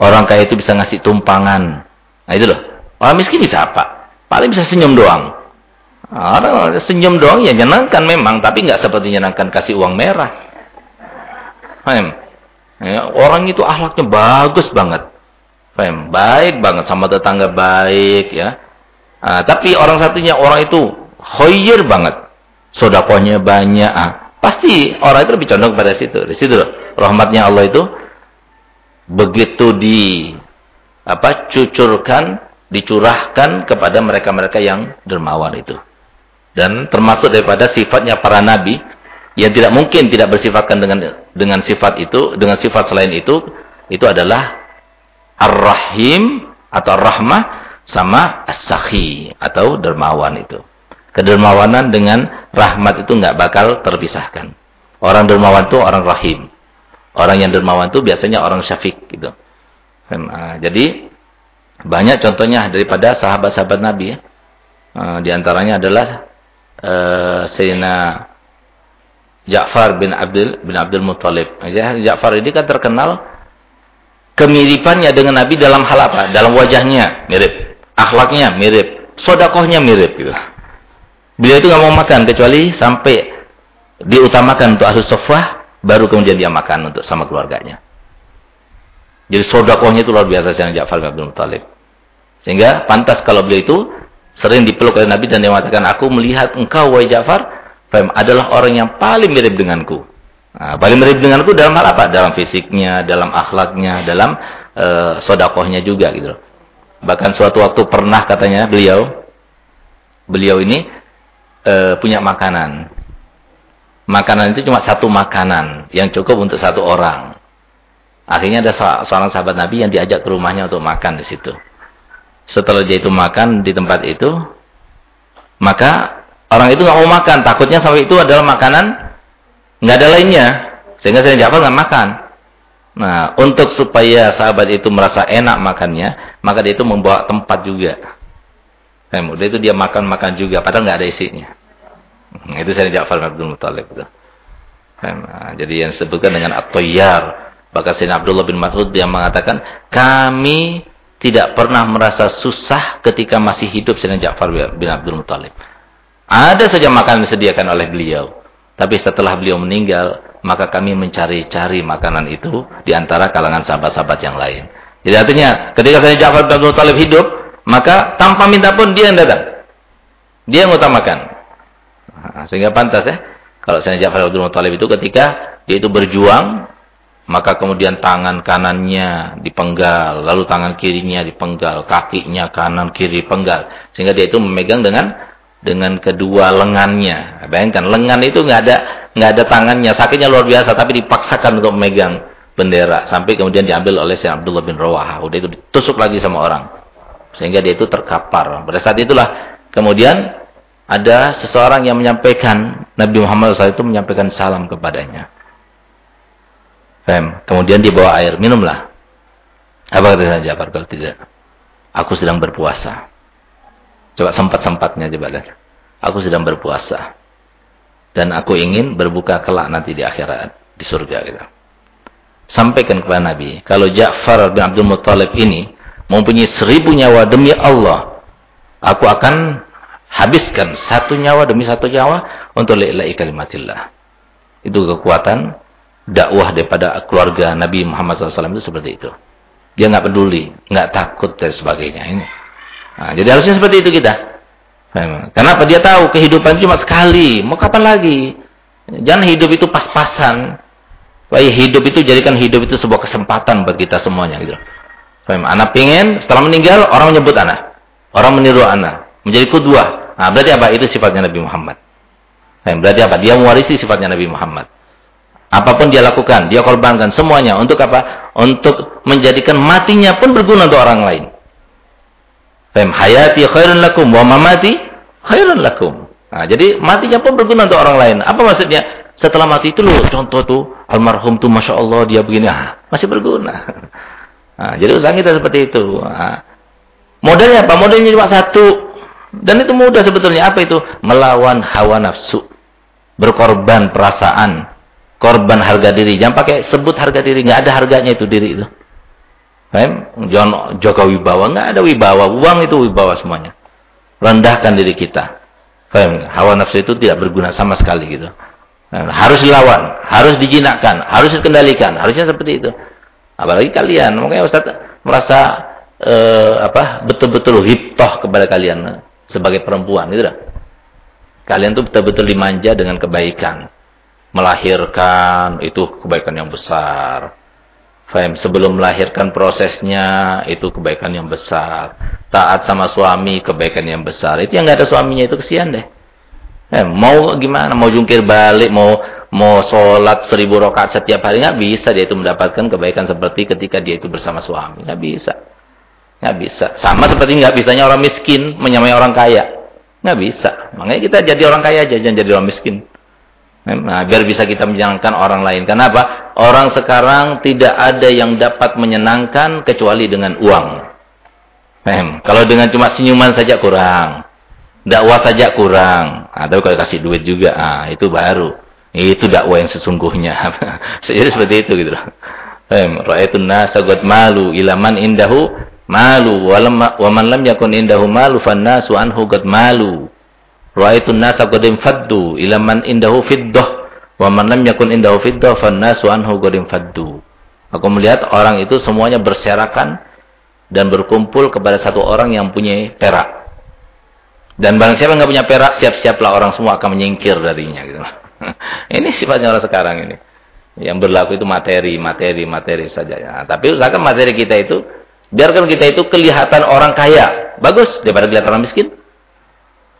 Orang kaya itu bisa ngasih tumpangan. Nah itu loh. Orang miskin bisa apa? Paling bisa senyum doang. Orang senyum doang ya menyenangkan memang. Tapi nggak seperti menyenangkan kasih uang merah. Ya, orang itu akhlaknya bagus banget. Fem, baik banget sama tetangga baik ya. Nah, tapi orang satunya orang itu khoyir banget. Sodakohnya banyak. Ah, pasti orang itu lebih condong pada situ. Di situ loh. Rahmatnya Allah itu begitu di apa cucurkan, dicurahkan kepada mereka-mereka yang dermawan itu. Dan termasuk daripada sifatnya para nabi yang tidak mungkin tidak bersifatkan dengan dengan sifat itu, dengan sifat selain itu, itu adalah Ar-Rahim atau Rahmah sama As-Sakhi atau dermawan itu. Kedermawanan dengan rahmat itu nggak bakal terpisahkan. Orang dermawan itu orang rahim. Orang yang dermawan itu biasanya orang syafiq gitu. Nah, jadi banyak contohnya daripada sahabat-sahabat Nabi ya. Nah, di antaranya adalah uh, Sayyidina Ja'far bin Abdul bin Abdul Muttalib. Ya, Ja'far ini kan terkenal kemiripannya dengan Nabi dalam hal apa? Dalam wajahnya mirip, akhlaknya mirip, sodakohnya mirip gitu. Beliau itu nggak mau makan kecuali sampai diutamakan untuk ahli sofah, baru kemudian dia makan untuk sama keluarganya. Jadi sodakohnya itu luar biasa yang Ja'far bin Muttalib. Sehingga pantas kalau beliau itu sering dipeluk oleh Nabi dan dia mengatakan, aku melihat engkau wahai Ja'far, adalah orang yang paling mirip denganku. Nah, paling mirip denganku dalam hal apa? Dalam fisiknya, dalam akhlaknya, dalam uh, sodakohnya juga gitu Bahkan suatu waktu pernah katanya beliau, beliau ini uh, punya makanan. Makanan itu cuma satu makanan yang cukup untuk satu orang. Akhirnya ada seorang sahabat Nabi yang diajak ke rumahnya untuk makan di situ. Setelah dia itu makan di tempat itu, maka orang itu nggak mau makan, takutnya sampai itu adalah makanan nggak ada lainnya. Sehingga saya Ja'far nggak makan. Nah untuk supaya sahabat itu merasa enak makannya maka dia itu membawa tempat juga. Kemudian itu dia makan-makan juga padahal nggak ada isinya. Nah, itu saya Ja'far Abdul Muttalib nah, jadi yang disebutkan dengan at-tayyar bahkan Sayyidina Abdullah bin Mas'ud dia mengatakan kami tidak pernah merasa susah ketika masih hidup Sayyidina Ja'far bin Abdul Muttalib. Ada saja makanan disediakan oleh beliau tapi setelah beliau meninggal, maka kami mencari-cari makanan itu di antara kalangan sahabat-sahabat yang lain. Jadi artinya, ketika saya Ja'far bin Abu Talib hidup, maka tanpa minta pun dia yang datang. Dia yang utamakan. Nah, sehingga pantas ya, kalau saya Ja'far bin Abu Talib itu ketika dia itu berjuang, maka kemudian tangan kanannya dipenggal, lalu tangan kirinya dipenggal, kakinya kanan kiri penggal, sehingga dia itu memegang dengan dengan kedua lengannya. Bayangkan lengan itu nggak ada nggak ada tangannya, sakitnya luar biasa tapi dipaksakan untuk memegang bendera sampai kemudian diambil oleh Syekh Abdullah bin Rawaha. Udah itu ditusuk lagi sama orang. Sehingga dia itu terkapar. Pada saat itulah kemudian ada seseorang yang menyampaikan Nabi Muhammad SAW itu menyampaikan salam kepadanya. Fem. Kemudian dibawa air, minumlah. Apa kata Ja'far kalau tidak? Aku sedang berpuasa. Coba sempat-sempatnya coba lihat. Aku sedang berpuasa. Dan aku ingin berbuka kelak nanti di akhirat. Di surga gitu. Sampaikan kepada Nabi. Kalau Ja'far bin Abdul Muttalib ini. Mempunyai seribu nyawa demi Allah. Aku akan habiskan satu nyawa demi satu nyawa. Untuk li'la'i kalimatillah. Itu kekuatan dakwah daripada keluarga Nabi Muhammad SAW itu seperti itu. Dia nggak peduli, nggak takut dan sebagainya. Ini Nah, jadi harusnya seperti itu kita. Kenapa? Dia tahu kehidupan cuma sekali. Mau kapan lagi? Jangan hidup itu pas-pasan. Supaya hidup itu jadikan hidup itu sebuah kesempatan buat kita semuanya. Gitu. Anak pingin setelah meninggal orang menyebut anak. Orang meniru anak. Menjadi kudua. Nah, berarti apa? Itu sifatnya Nabi Muhammad. Berarti apa? Dia mewarisi sifatnya Nabi Muhammad. Apa pun dia lakukan, dia korbankan semuanya. Untuk apa? Untuk menjadikan matinya pun berguna untuk orang lain. Fem hayati khairun lakum wa mamati khairun lakum. Nah, jadi matinya pun berguna untuk orang lain. Apa maksudnya? Setelah mati itu loh, contoh tuh almarhum tuh masya Allah dia begini, ah, masih berguna. Nah, jadi usaha kita seperti itu. Nah, modalnya apa? Modalnya cuma satu. Dan itu mudah sebetulnya. Apa itu? Melawan hawa nafsu. Berkorban perasaan. Korban harga diri. Jangan pakai sebut harga diri. Nggak ada harganya itu diri itu. Jangan jaga wibawa. Enggak ada wibawa. Uang itu wibawa semuanya. Rendahkan diri kita. Faham? Hawa nafsu itu tidak berguna sama sekali gitu. harus dilawan. Harus dijinakkan. Harus dikendalikan. Harusnya seperti itu. Apalagi kalian. Makanya Ustaz merasa eh, apa betul-betul hiptoh kepada kalian. sebagai perempuan, gitu Kalian tuh betul-betul dimanja dengan kebaikan. Melahirkan itu kebaikan yang besar. Faham? Sebelum melahirkan prosesnya itu kebaikan yang besar. Taat sama suami kebaikan yang besar. Itu yang nggak ada suaminya itu kesian deh. Eh, mau gimana? Mau jungkir balik, mau mau sholat seribu rakaat setiap hari nggak bisa dia itu mendapatkan kebaikan seperti ketika dia itu bersama suami nggak bisa nggak bisa sama seperti nggak bisanya orang miskin menyamai orang kaya nggak bisa makanya kita jadi orang kaya aja jangan jadi orang miskin nah, biar bisa kita menyenangkan orang lain. Kenapa? Orang sekarang tidak ada yang dapat menyenangkan kecuali dengan uang. Kalau dengan cuma senyuman saja kurang. Dakwah saja kurang. Atau nah, kalau kasih duit juga ah itu baru. Itu dakwah yang sesungguhnya. Jadi seperti itu gitu loh. Ra'aitun nasa qad malu ila man indahu malu. Wa man lam yakun indahu malu fannasu anhu qad malu. Ra'aitun nasa qad infaddu ila man indahu fiddah wa man lam yakun indahu fiddah fannasu anhu qad infaddu. Aku melihat orang itu semuanya berserakan dan berkumpul kepada satu orang yang punya perak. Dan barang siapa yang punya perak, siap-siaplah orang semua akan menyingkir darinya gitu. ini sifatnya orang sekarang ini. Yang berlaku itu materi, materi, materi saja. Ya. Tapi usahakan materi kita itu, biarkan kita itu kelihatan orang kaya. Bagus daripada kelihatan orang miskin.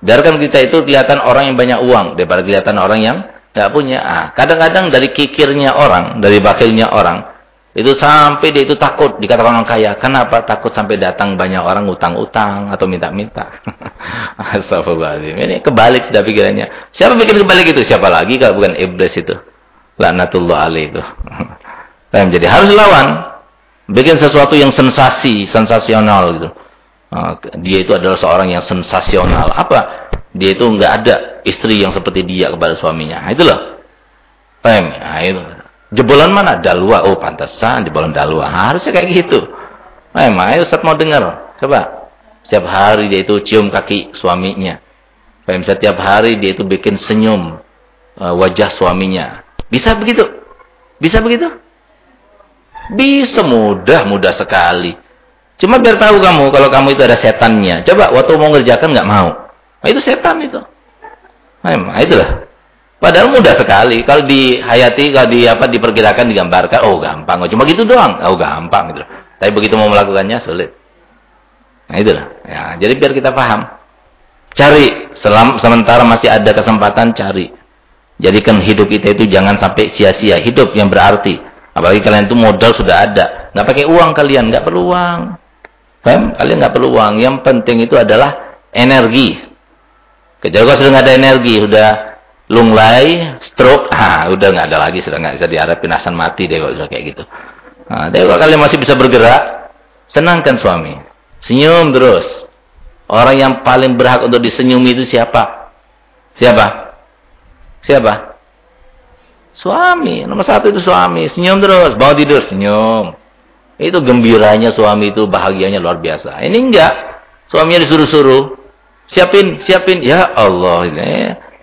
Biarkan kita itu kelihatan orang yang banyak uang daripada kelihatan orang yang tidak punya. Ah, kadang-kadang dari kikirnya orang, dari bakilnya orang, itu sampai dia itu takut dikatakan orang kaya. Kenapa? Takut sampai datang banyak orang utang-utang atau minta-minta. Astagfirullahaladzim. Ini kebalik sudah pikirannya. Siapa bikin kebalik itu? Siapa lagi kalau bukan iblis itu? Laknatullah alaih itu. Jadi harus lawan. Bikin sesuatu yang sensasi, sensasional gitu. Ah, dia itu adalah seorang yang sensasional. Apa? Dia itu enggak ada istri yang seperti dia kepada suaminya. Nah, itulah. Paham? Nah, itu. Jebolan mana? Dalwa. Oh, pantesan jebolan dalwa. Harusnya kayak gitu. Memang, ayo Ustaz mau dengar. Coba. Setiap hari dia itu cium kaki suaminya. Paham? Setiap hari dia itu bikin senyum uh, wajah suaminya. Bisa begitu? Bisa begitu? Bisa mudah, mudah sekali. Cuma biar tahu kamu kalau kamu itu ada setannya. Coba waktu mau ngerjakan nggak mau. Nah, itu setan itu. Memang, itulah. Padahal mudah sekali. Kalau dihayati, kalau di apa diperkirakan, digambarkan, oh gampang. Oh, cuma gitu doang. Oh gampang gitu. Tapi begitu mau melakukannya sulit. Nah itulah. Ya, jadi biar kita paham. Cari. Selam, sementara masih ada kesempatan, cari. Jadikan hidup kita itu jangan sampai sia-sia. Hidup yang berarti. Apalagi kalian itu modal sudah ada. Nggak pakai uang kalian. Nggak perlu uang. Paham? Kalian nggak perlu uang. Yang penting itu adalah energi. Kecuali kalau sudah nggak ada energi. Sudah lunglai, stroke, ah udah nggak ada lagi, sudah nggak bisa diharapin asan mati deh kalau sudah kayak gitu. Nah, tapi kalau kalian masih bisa bergerak, senangkan suami. Senyum terus. Orang yang paling berhak untuk disenyumi itu siapa? Siapa? Siapa? Suami. Nomor satu itu suami. Senyum terus. Bawa tidur. Senyum. Itu gembiranya suami itu bahagianya luar biasa. Ini enggak. Suaminya disuruh-suruh. Siapin, siapin. Ya Allah.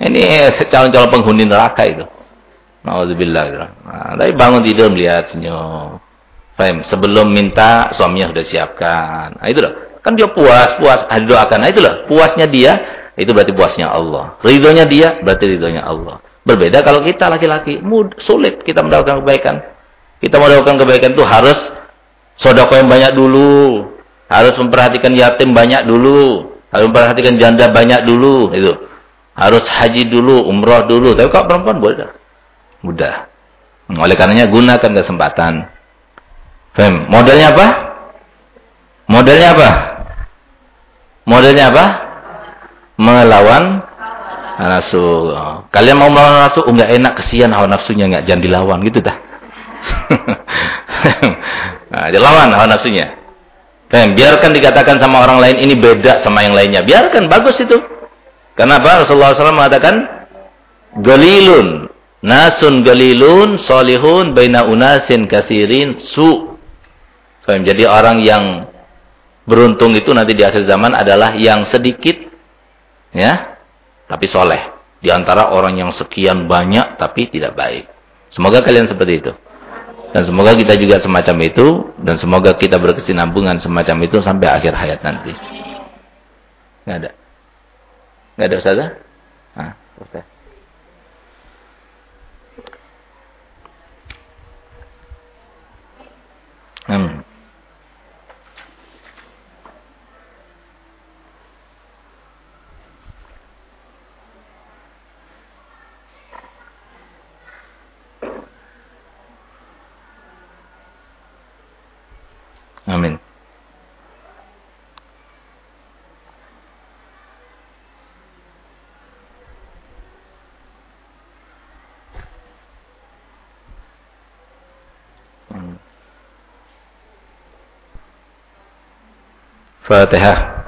Ini calon-calon penghuni neraka itu. Nauzubillah. Nah, tapi bangun tidur melihat senyum. Faham? Sebelum minta suaminya sudah siapkan. Nah, itu loh. Kan dia puas, puas. Ah, doakan. Nah, itu loh. Puasnya dia, itu berarti puasnya Allah. Ridhonya dia, berarti ridhonya Allah. Berbeda kalau kita laki-laki, sulit kita mendapatkan kebaikan. Kita mendapatkan kebaikan itu harus sodako yang banyak dulu. Harus memperhatikan yatim banyak dulu. Harus memperhatikan janda banyak dulu. Itu. Harus haji dulu, umroh dulu. Tapi kalau perempuan boleh. Mudah. Oleh karenanya gunakan kesempatan. Fem, modelnya apa? Modelnya apa? Modelnya apa? Melawan nafsu. Kalian mau melawan nafsu? Oh, enggak enak, kesian hawa nafsunya enggak jangan dilawan gitu dah. nah, dilawan hawa nafsunya. Fem, biarkan dikatakan sama orang lain ini beda sama yang lainnya. Biarkan bagus itu. Kenapa Rasulullah SAW mengatakan galilun nasun galilun solihun baina unasin kasirin su. Jadi orang yang beruntung itu nanti di akhir zaman adalah yang sedikit ya, tapi soleh. Di antara orang yang sekian banyak tapi tidak baik. Semoga kalian seperti itu. Dan semoga kita juga semacam itu. Dan semoga kita berkesinambungan semacam itu sampai akhir hayat nanti. Nggak ada. Nggak ada Ustazah? Ah, Ustaz. Hmm. Fatihah.